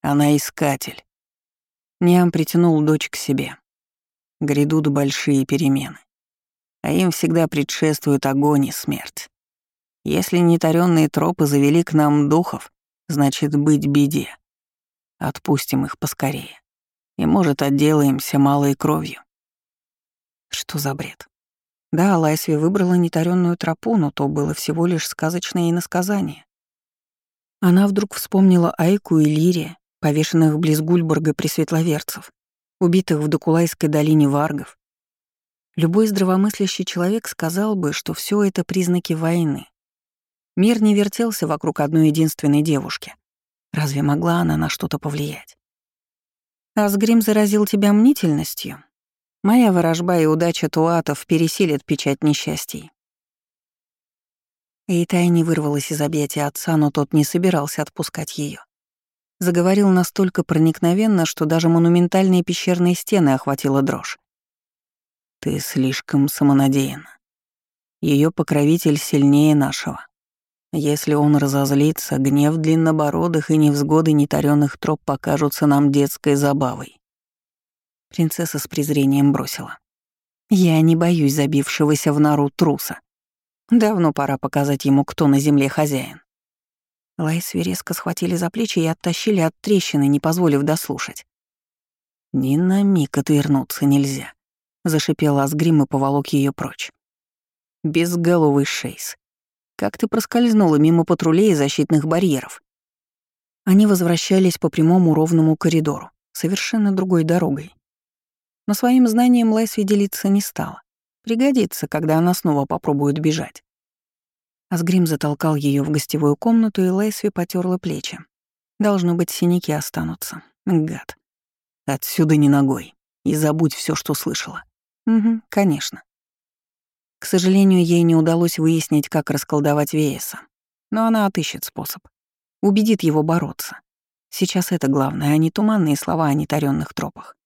Она искатель. Ниам притянул дочь к себе. Грядут большие перемены. А им всегда предшествует огонь и смерть. Если нетаренные тропы завели к нам духов, значит, быть беде. Отпустим их поскорее. И, может, отделаемся малой кровью. Что за бред? Да, Лайсви выбрала нетаренную тропу, но то было всего лишь сказочное иносказание. Она вдруг вспомнила Айку и Лирия, повешенных близ Гульбурга пресветловерцев, убитых в Докулайской долине варгов. Любой здравомыслящий человек сказал бы, что все это признаки войны. Мир не вертелся вокруг одной единственной девушки. Разве могла она на что-то повлиять? Асгрим заразил тебя мнительностью. Моя ворожба и удача туатов пересилят печать несчастий. И тайне вырвалась из объятия отца, но тот не собирался отпускать ее. Заговорил настолько проникновенно, что даже монументальные пещерные стены охватила дрожь. «Ты слишком самонадеяна. Ее покровитель сильнее нашего. Если он разозлится, гнев длиннобородых и невзгоды нетаренных троп покажутся нам детской забавой. Принцесса с презрением бросила. «Я не боюсь забившегося в нору труса. Давно пора показать ему, кто на земле хозяин». Лайсви резко схватили за плечи и оттащили от трещины, не позволив дослушать. «Ни на миг отвернуться нельзя», — зашипела Асгрим и поволок ее прочь. «Безголовый шейс. Как ты проскользнула мимо патрулей и защитных барьеров?» Они возвращались по прямому ровному коридору, совершенно другой дорогой. Но своим знанием Лайсви делиться не стала. Пригодится, когда она снова попробует бежать. Асгрим затолкал ее в гостевую комнату, и Лайсви потерла плечи. Должно быть, синяки останутся. Гад. Отсюда не ногой. И забудь все, что слышала. Угу, конечно. К сожалению, ей не удалось выяснить, как расколдовать Вееса. Но она отыщет способ. Убедит его бороться. Сейчас это главное, а не туманные слова о нетаренных тропах.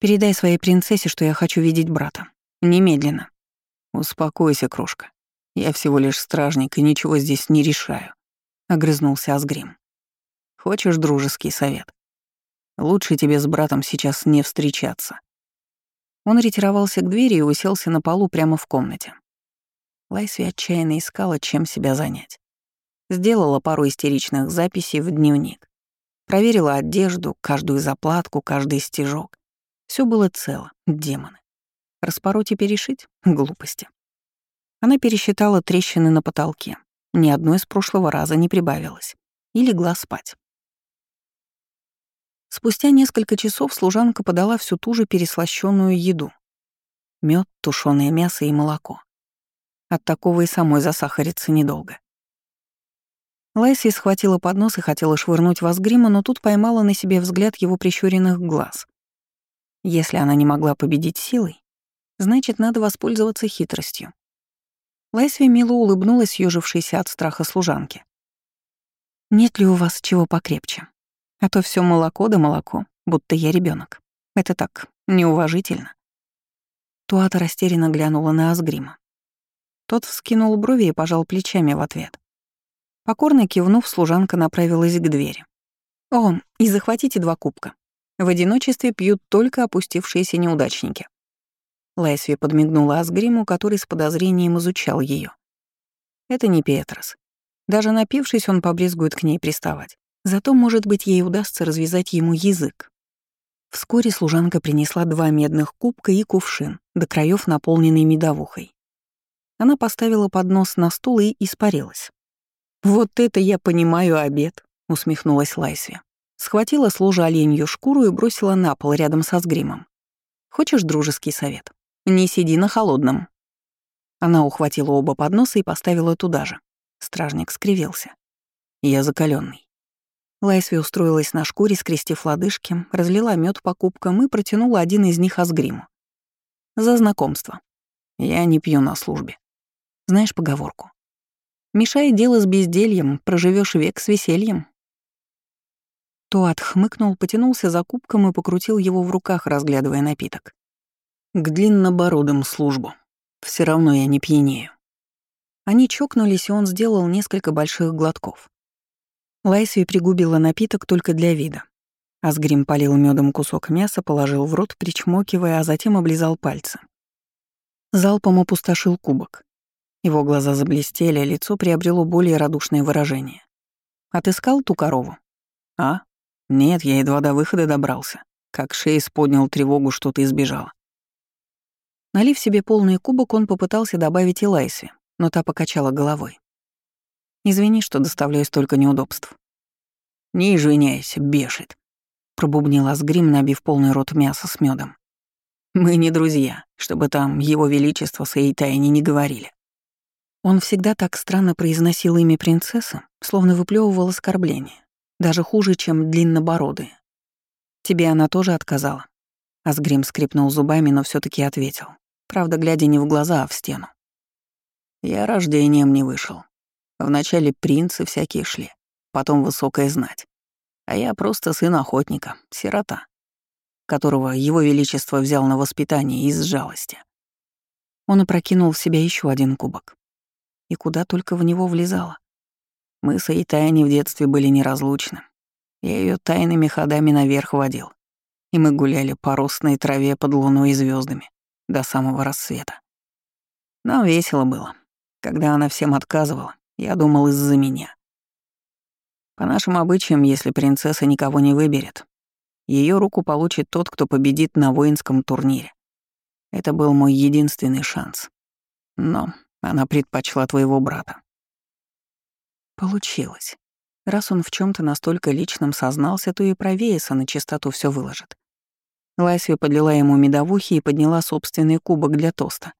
«Передай своей принцессе, что я хочу видеть брата. Немедленно». «Успокойся, крошка. Я всего лишь стражник и ничего здесь не решаю», — огрызнулся Асгрим. «Хочешь дружеский совет? Лучше тебе с братом сейчас не встречаться. Он ретировался к двери и уселся на полу прямо в комнате. Лайсви отчаянно искала, чем себя занять. Сделала пару истеричных записей в дневник. Проверила одежду, каждую заплатку, каждый стежок. Все было цело, демоны. Распороть и перешить — глупости. Она пересчитала трещины на потолке. Ни одной с прошлого раза не прибавилось. И легла спать. Спустя несколько часов служанка подала всю ту же переслащенную еду. Мед, тушеное мясо и молоко. От такого и самой засахариться недолго. Лайси схватила поднос и хотела швырнуть в Асгрима, но тут поймала на себе взгляд его прищуренных глаз. Если она не могла победить силой, значит, надо воспользоваться хитростью. Лайсви мило улыбнулась съежившейся от страха служанке. «Нет ли у вас чего покрепче?» А то все молоко да молоко, будто я ребенок. Это так, неуважительно. Туата растерянно глянула на Асгрима. Тот вскинул брови и пожал плечами в ответ. Покорно кивнув, служанка направилась к двери. «О, и захватите два кубка. В одиночестве пьют только опустившиеся неудачники». Лайсви подмигнула Асгриму, который с подозрением изучал ее. «Это не Петрос. Даже напившись, он побрезгует к ней приставать. Зато, может быть, ей удастся развязать ему язык. Вскоре служанка принесла два медных кубка и кувшин, до краев наполненный медовухой. Она поставила поднос на стул и испарилась. «Вот это я понимаю обед», — усмехнулась Лайсви. Схватила с ложа оленью шкуру и бросила на пол рядом со сгримом. «Хочешь дружеский совет? Не сиди на холодном». Она ухватила оба подноса и поставила туда же. Стражник скривился. «Я закаленный. Лайсви устроилась на шкуре, скрестив лодыжки, разлила мед по кубкам и протянула один из них Асгриму. За знакомство. Я не пью на службе. Знаешь поговорку? Мешает дело с бездельем, проживешь век с весельем. Туат хмыкнул, потянулся за кубком и покрутил его в руках, разглядывая напиток. К длиннобородым службу. Все равно я не пьянею. Они чокнулись, и он сделал несколько больших глотков. Лайсви пригубила напиток только для вида. Асгрим полил медом кусок мяса, положил в рот, причмокивая, а затем облизал пальцы. Залпом опустошил кубок. Его глаза заблестели, а лицо приобрело более радушное выражение. «Отыскал ту корову?» «А? Нет, я едва до выхода добрался. Как Шейс поднял тревогу, что ты избежала». Налив себе полный кубок, он попытался добавить и Лайсви, но та покачала головой. Извини, что доставляю столько неудобств. Не извиняйся, бешит. — пробубнил Асгрим, набив полный рот мяса с медом. «Мы не друзья, чтобы там его величество с Эйтайни не говорили». Он всегда так странно произносил имя принцессы, словно выплевывал оскорбление, даже хуже, чем длиннобородые. «Тебе она тоже отказала?» Асгрим скрипнул зубами, но все таки ответил, правда, глядя не в глаза, а в стену. «Я рождением не вышел. Вначале принцы всякие шли, потом высокая знать. А я просто сын охотника, сирота, которого его величество взял на воспитание из жалости. Он опрокинул в себя еще один кубок. И куда только в него влезало. Мы с Эйтайни в детстве были неразлучны. Я ее тайными ходами наверх водил, и мы гуляли по росной траве под луной и звездами до самого рассвета. Нам весело было. Когда она всем отказывала, я думал из-за меня. По нашим обычаям, если принцесса никого не выберет, ее руку получит тот, кто победит на воинском турнире. Это был мой единственный шанс. Но она предпочла твоего брата. Получилось. Раз он в чем то настолько личном сознался, то и про Вееса на чистоту все выложит. Лайсви подлила ему медовухи и подняла собственный кубок для тоста.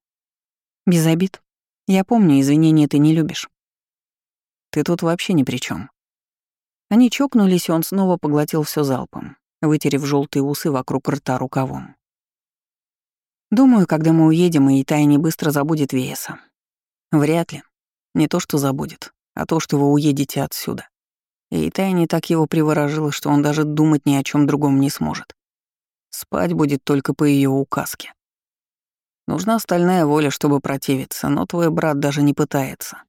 «Без обид. Я помню, извинения ты не любишь. Ты тут вообще ни при чем. Они чокнулись, и он снова поглотил все залпом, вытерев желтые усы вокруг рта рукавом. Думаю, когда мы уедем, и Тайни быстро забудет Вееса. Вряд ли. Не то, что забудет, а то, что вы уедете отсюда. И Тайни так его приворожила, что он даже думать ни о чем другом не сможет. Спать будет только по ее указке. Нужна стальная воля, чтобы противиться, но твой брат даже не пытается.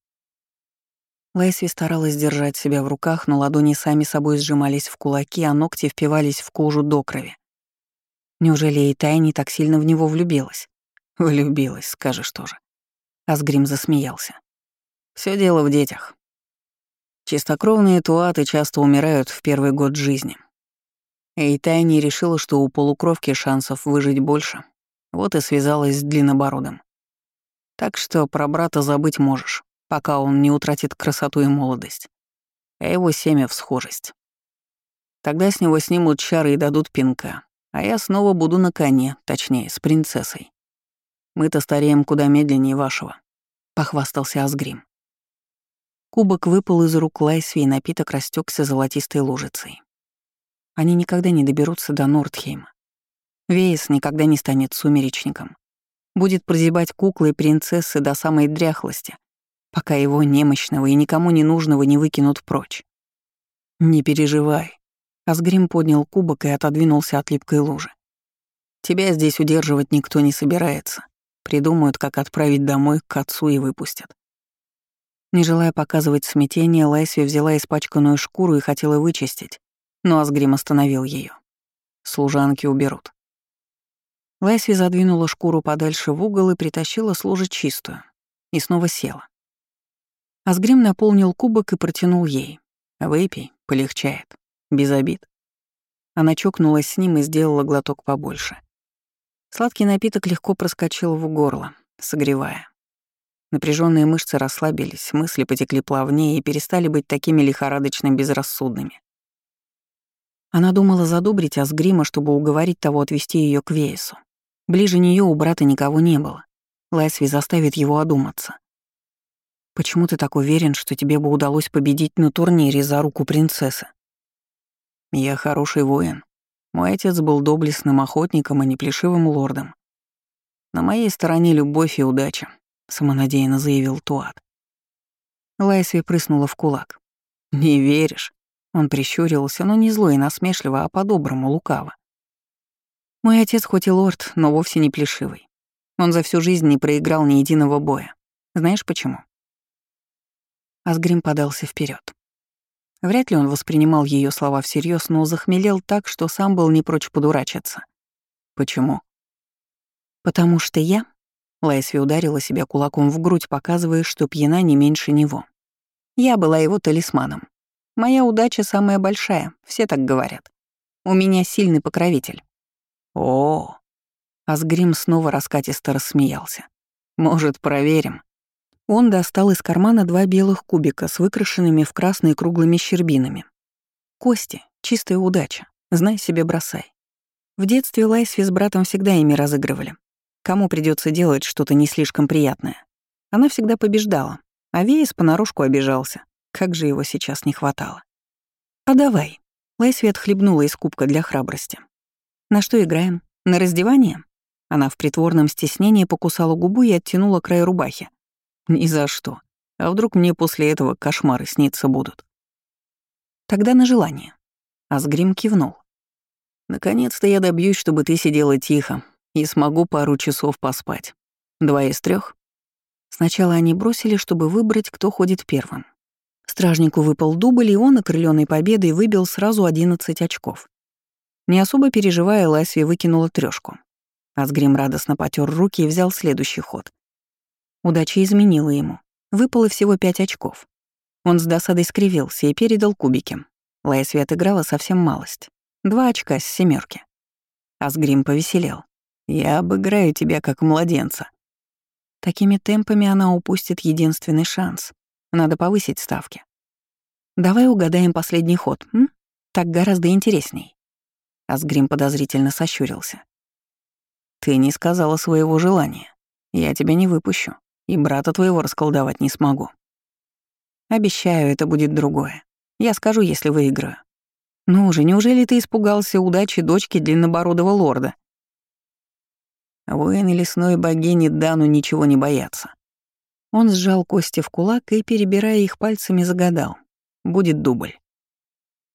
Лэсви старалась держать себя в руках, но ладони сами собой сжимались в кулаки, а ногти впивались в кожу до крови. Неужели и Тайни так сильно в него влюбилась? Влюбилась, скажешь тоже. Асгрим засмеялся. Все дело в детях. Чистокровные туаты часто умирают в первый год жизни. И Тайни решила, что у полукровки шансов выжить больше. Вот и связалась с длиннобородом. Так что про брата забыть можешь пока он не утратит красоту и молодость, а его семя — всхожесть. Тогда с него снимут чары и дадут пинка, а я снова буду на коне, точнее, с принцессой. Мы-то стареем куда медленнее вашего», — похвастался Асгрим. Кубок выпал из рук Лайсви, и напиток растекся золотистой лужицей. Они никогда не доберутся до Нордхейма. Вейс никогда не станет сумеречником. Будет прозябать куклой принцессы до самой дряхлости, пока его немощного и никому не нужного не выкинут прочь. «Не переживай». Асгрим поднял кубок и отодвинулся от липкой лужи. «Тебя здесь удерживать никто не собирается. Придумают, как отправить домой к отцу и выпустят». Не желая показывать смятение, Лайсви взяла испачканную шкуру и хотела вычистить, но Асгрим остановил ее. Служанки уберут. Лайсви задвинула шкуру подальше в угол и притащила служить чистую. И снова села. Асгрим наполнил кубок и протянул ей. «Выпей, полегчает. Без обид». Она чокнулась с ним и сделала глоток побольше. Сладкий напиток легко проскочил в горло, согревая. Напряженные мышцы расслабились, мысли потекли плавнее и перестали быть такими лихорадочно безрассудными. Она думала задобрить Асгрима, чтобы уговорить того отвести ее к Вейсу. Ближе нее у брата никого не было. Лайсви заставит его одуматься. Почему ты так уверен, что тебе бы удалось победить на турнире за руку принцессы? Я хороший воин. Мой отец был доблестным охотником и неплешивым лордом. На моей стороне любовь и удача, самонадеянно заявил Туат. Лайсви прыснула в кулак. «Не веришь?» Он прищурился, но не зло и насмешливо, а по-доброму, лукаво. Мой отец хоть и лорд, но вовсе не плешивый. Он за всю жизнь не проиграл ни единого боя. Знаешь почему? Асгрим подался вперед. Вряд ли он воспринимал ее слова всерьез, но захмелел так, что сам был не прочь подурачиться. Почему? Потому что я... Лайсви ударила себя кулаком в грудь, показывая, что пьяна не меньше него. Я была его талисманом. Моя удача самая большая, все так говорят. У меня сильный покровитель. О, Асгрим снова раскатисто рассмеялся. Может, проверим? Он достал из кармана два белых кубика с выкрашенными в красные круглыми щербинами. Кости — чистая удача. Знай себе, бросай. В детстве Лайсви с братом всегда ими разыгрывали. Кому придется делать что-то не слишком приятное. Она всегда побеждала, а Вейс понарошку обижался. Как же его сейчас не хватало. «А давай». Лайсви отхлебнула из кубка для храбрости. «На что играем? На раздевание?» Она в притворном стеснении покусала губу и оттянула край рубахи. «Ни за что. А вдруг мне после этого кошмары сниться будут?» «Тогда на желание». Асгрим кивнул. «Наконец-то я добьюсь, чтобы ты сидела тихо, и смогу пару часов поспать. Два из трех. Сначала они бросили, чтобы выбрать, кто ходит первым. Стражнику выпал дубль, и он, окрыленный победой, выбил сразу 11 очков. Не особо переживая, Ласви выкинула трешку. Асгрим радостно потер руки и взял следующий ход. Удача изменила ему. Выпало всего 5 очков. Он с досадой скривился и передал кубики. Лайсви отыграла совсем малость. Два очка с семерки. Асгрим повеселел. Я обыграю тебя как младенца. Такими темпами она упустит единственный шанс. Надо повысить ставки. Давай угадаем последний ход, м? Так гораздо интересней. Асгрим подозрительно сощурился. Ты не сказала своего желания. Я тебя не выпущу, и брата твоего расколдовать не смогу. Обещаю, это будет другое. Я скажу, если выиграю. Ну уже, неужели ты испугался удачи дочки длиннобородого лорда? Воины лесной богини Дану ничего не боятся. Он сжал кости в кулак и, перебирая их пальцами, загадал. Будет дубль.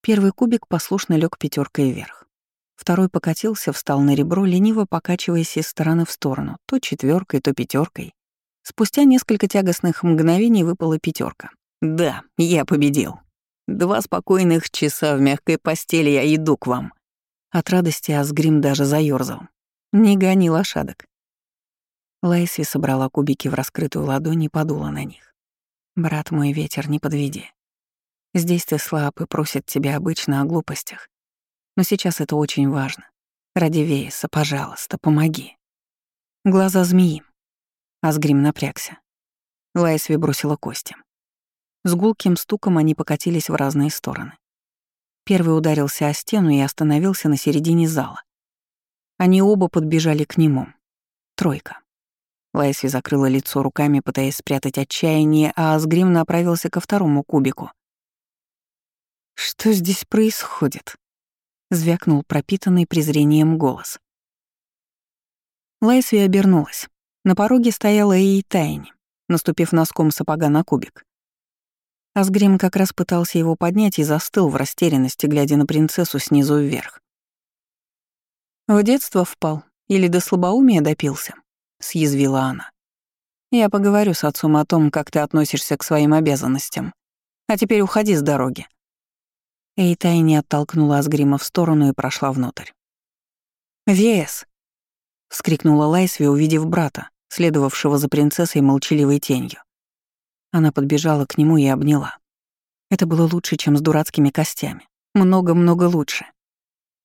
Первый кубик послушно лег пятеркой вверх. Второй покатился, встал на ребро, лениво покачиваясь из стороны в сторону, то четверкой, то пятеркой. Спустя несколько тягостных мгновений выпала пятерка. Да, я победил. Два спокойных часа в мягкой постели я иду к вам. От радости Асгрим даже заёрзал. Не гони лошадок. Лайси собрала кубики в раскрытую ладонь и подула на них. «Брат мой, ветер, не подведи. Здесь ты слаб и просит тебя обычно о глупостях. Но сейчас это очень важно. Ради Вееса, пожалуйста, помоги». Глаза змеи. Асгрим напрягся. Лайсви бросила кости. С гулким стуком они покатились в разные стороны. Первый ударился о стену и остановился на середине зала. Они оба подбежали к нему. Тройка. Лайси закрыла лицо руками, пытаясь спрятать отчаяние, а Асгрим направился ко второму кубику. «Что здесь происходит?» — звякнул пропитанный презрением голос. Лайсви обернулась. На пороге стояла и Тайни, наступив носком сапога на кубик. Асгрим как раз пытался его поднять и застыл в растерянности, глядя на принцессу снизу вверх. «В детство впал или до слабоумия допился?» — съязвила она. «Я поговорю с отцом о том, как ты относишься к своим обязанностям. А теперь уходи с дороги». Эйтай не оттолкнула Асгрима в сторону и прошла внутрь. «Вес!» — вскрикнула Лайсви, увидев брата, следовавшего за принцессой молчаливой тенью. Она подбежала к нему и обняла. Это было лучше, чем с дурацкими костями. Много-много лучше.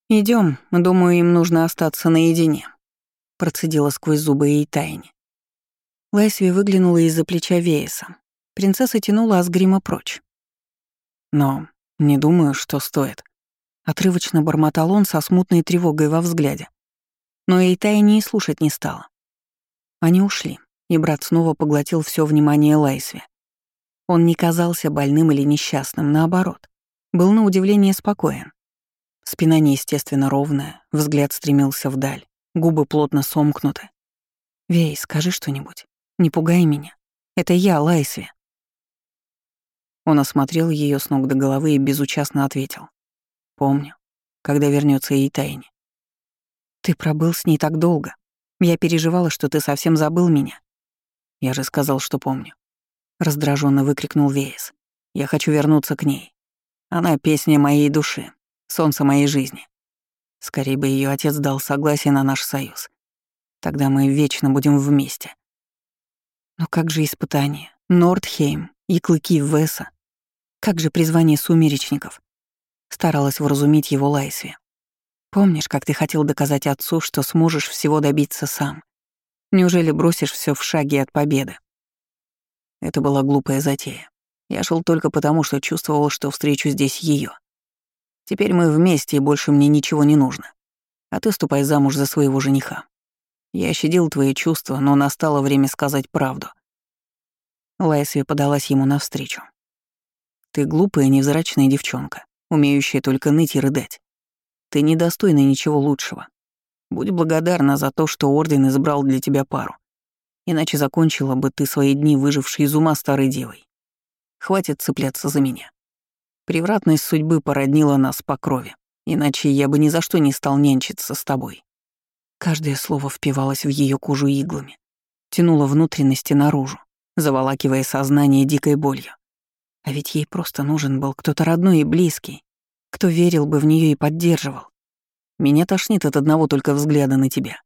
Идем, думаю, им нужно остаться наедине», — процедила сквозь зубы ей тайне. Лайсви выглянула из-за плеча Вееса. Принцесса тянула Асгрима прочь. «Но не думаю, что стоит». Отрывочно бормотал он со смутной тревогой во взгляде. Но и тайне и слушать не стала. Они ушли, и брат снова поглотил все внимание Лайсви. Он не казался больным или несчастным, наоборот. Был на удивление спокоен. Спина неестественно ровная, взгляд стремился вдаль, губы плотно сомкнуты. «Вей, скажи что-нибудь. Не пугай меня. Это я, Лайсви». Он осмотрел ее с ног до головы и безучастно ответил. «Помню, когда вернется ей тайне. Ты пробыл с ней так долго. Я переживала, что ты совсем забыл меня. Я же сказал, что помню. Раздраженно выкрикнул Веес. Я хочу вернуться к ней. Она — песня моей души солнце моей жизни. Скорее бы ее отец дал согласие на наш союз. Тогда мы вечно будем вместе. Но как же испытание? Нордхейм и клыки Веса. Как же призвание сумеречников? Старалась вразумить его Лайсви. Помнишь, как ты хотел доказать отцу, что сможешь всего добиться сам? Неужели бросишь все в шаге от победы? Это была глупая затея. Я шел только потому, что чувствовал, что встречу здесь ее. Теперь мы вместе, и больше мне ничего не нужно. А ты ступай замуж за своего жениха. Я щадил твои чувства, но настало время сказать правду. Лайсви подалась ему навстречу. Ты глупая, невзрачная девчонка, умеющая только ныть и рыдать. Ты недостойна ничего лучшего. Будь благодарна за то, что Орден избрал для тебя пару. Иначе закончила бы ты свои дни, выжившей из ума старой девой. Хватит цепляться за меня. Превратность судьбы породнила нас по крови, иначе я бы ни за что не стал нянчиться с тобой. Каждое слово впивалось в ее кожу иглами, тянуло внутренности наружу, заволакивая сознание дикой болью. А ведь ей просто нужен был кто-то родной и близкий, кто верил бы в нее и поддерживал. Меня тошнит от одного только взгляда на тебя.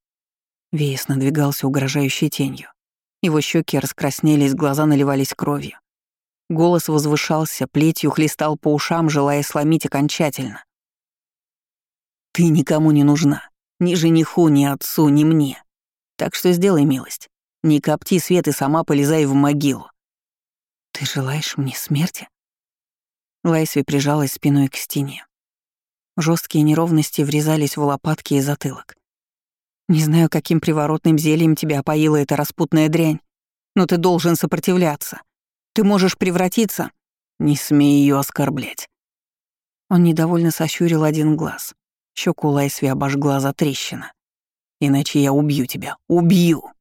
Веес надвигался угрожающей тенью. Его щеки раскраснелись, глаза наливались кровью. Голос возвышался, плетью хлестал по ушам, желая сломить окончательно. «Ты никому не нужна. Ни жениху, ни отцу, ни мне. Так что сделай милость. Не копти свет и сама полезай в могилу». «Ты желаешь мне смерти?» Лайсви прижалась спиной к стене. Жесткие неровности врезались в лопатки и затылок. «Не знаю, каким приворотным зельем тебя опоила эта распутная дрянь, но ты должен сопротивляться. Ты можешь превратиться...» «Не смей ее оскорблять». Он недовольно сощурил один глаз. Щеку Лайсви обожгла за трещина. «Иначе я убью тебя. Убью!»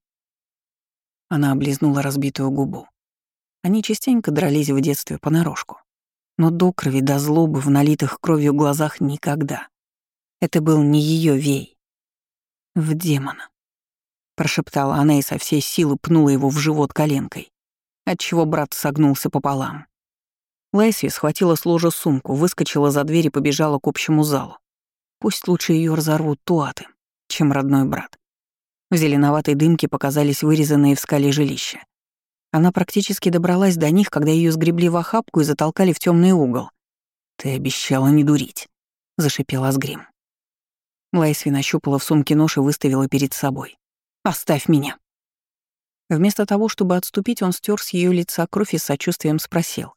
Она облизнула разбитую губу. Они частенько дрались в детстве понарошку. Но до крови, до злобы в налитых кровью глазах никогда. Это был не ее вей. «В демона», — прошептала она и со всей силы пнула его в живот коленкой отчего брат согнулся пополам. Лайсви схватила с ложа сумку, выскочила за дверь и побежала к общему залу. Пусть лучше ее разорвут туаты, чем родной брат. В зеленоватой дымке показались вырезанные в скале жилища. Она практически добралась до них, когда ее сгребли в охапку и затолкали в темный угол. «Ты обещала не дурить», — зашипел Асгрим. Лайсви нащупала в сумке нож и выставила перед собой. «Оставь меня!» Вместо того, чтобы отступить, он стер с ее лица кровь и с сочувствием спросил.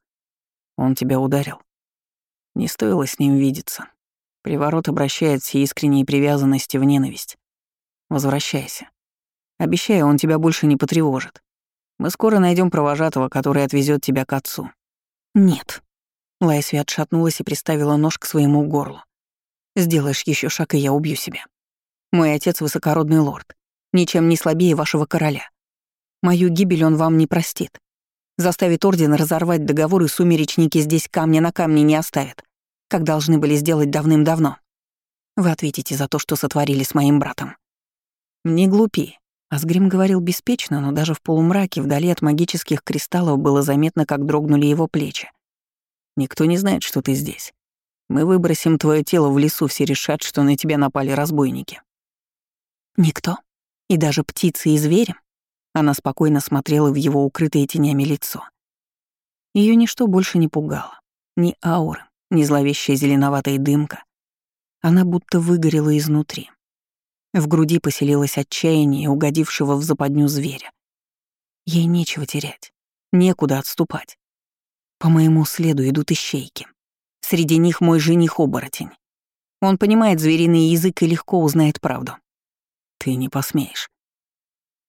«Он тебя ударил?» Не стоило с ним видеться. Приворот обращает все искренние привязанности в ненависть. Возвращайся. Обещаю, он тебя больше не потревожит. Мы скоро найдем провожатого, который отвезет тебя к отцу. Нет. Лайсви отшатнулась и приставила нож к своему горлу. Сделаешь еще шаг, и я убью себя. Мой отец — высокородный лорд, ничем не слабее вашего короля. Мою гибель он вам не простит. Заставит Орден разорвать договор, и сумеречники здесь камня на камне не оставят, как должны были сделать давным-давно. Вы ответите за то, что сотворили с моим братом. Не глупи. Асгрим говорил беспечно, но даже в полумраке, вдали от магических кристаллов, было заметно, как дрогнули его плечи. Никто не знает, что ты здесь. Мы выбросим твое тело в лесу, все решат, что на тебя напали разбойники. Никто. И даже птицы и звери она спокойно смотрела в его укрытое тенями лицо. Ее ничто больше не пугало. Ни ауры, ни зловещая зеленоватая дымка. Она будто выгорела изнутри. В груди поселилось отчаяние угодившего в западню зверя. Ей нечего терять, некуда отступать. По моему следу идут ищейки. Среди них мой жених-оборотень. Он понимает звериный язык и легко узнает правду. Ты не посмеешь.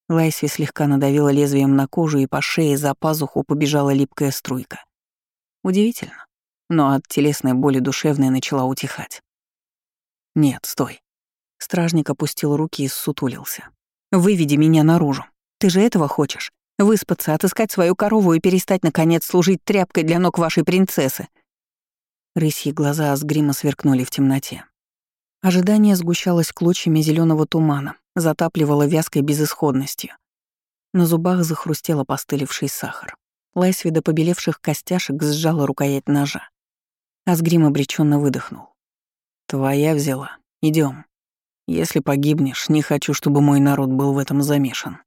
Лайсви слегка надавила лезвием на кожу, и по шее за пазуху побежала липкая струйка. Удивительно, но от телесной боли душевная начала утихать. «Нет, стой». Стражник опустил руки и ссутулился. «Выведи меня наружу. Ты же этого хочешь? Выспаться, отыскать свою корову и перестать, наконец, служить тряпкой для ног вашей принцессы». Рысьи глаза Асгрима сверкнули в темноте. Ожидание сгущалось клочьями зеленого тумана, затапливало вязкой безысходностью. На зубах захрустел опостылевший сахар. Лайсви до побелевших костяшек сжала рукоять ножа. Асгрим обреченно выдохнул. «Твоя взяла. Идем. Если погибнешь, не хочу, чтобы мой народ был в этом замешан».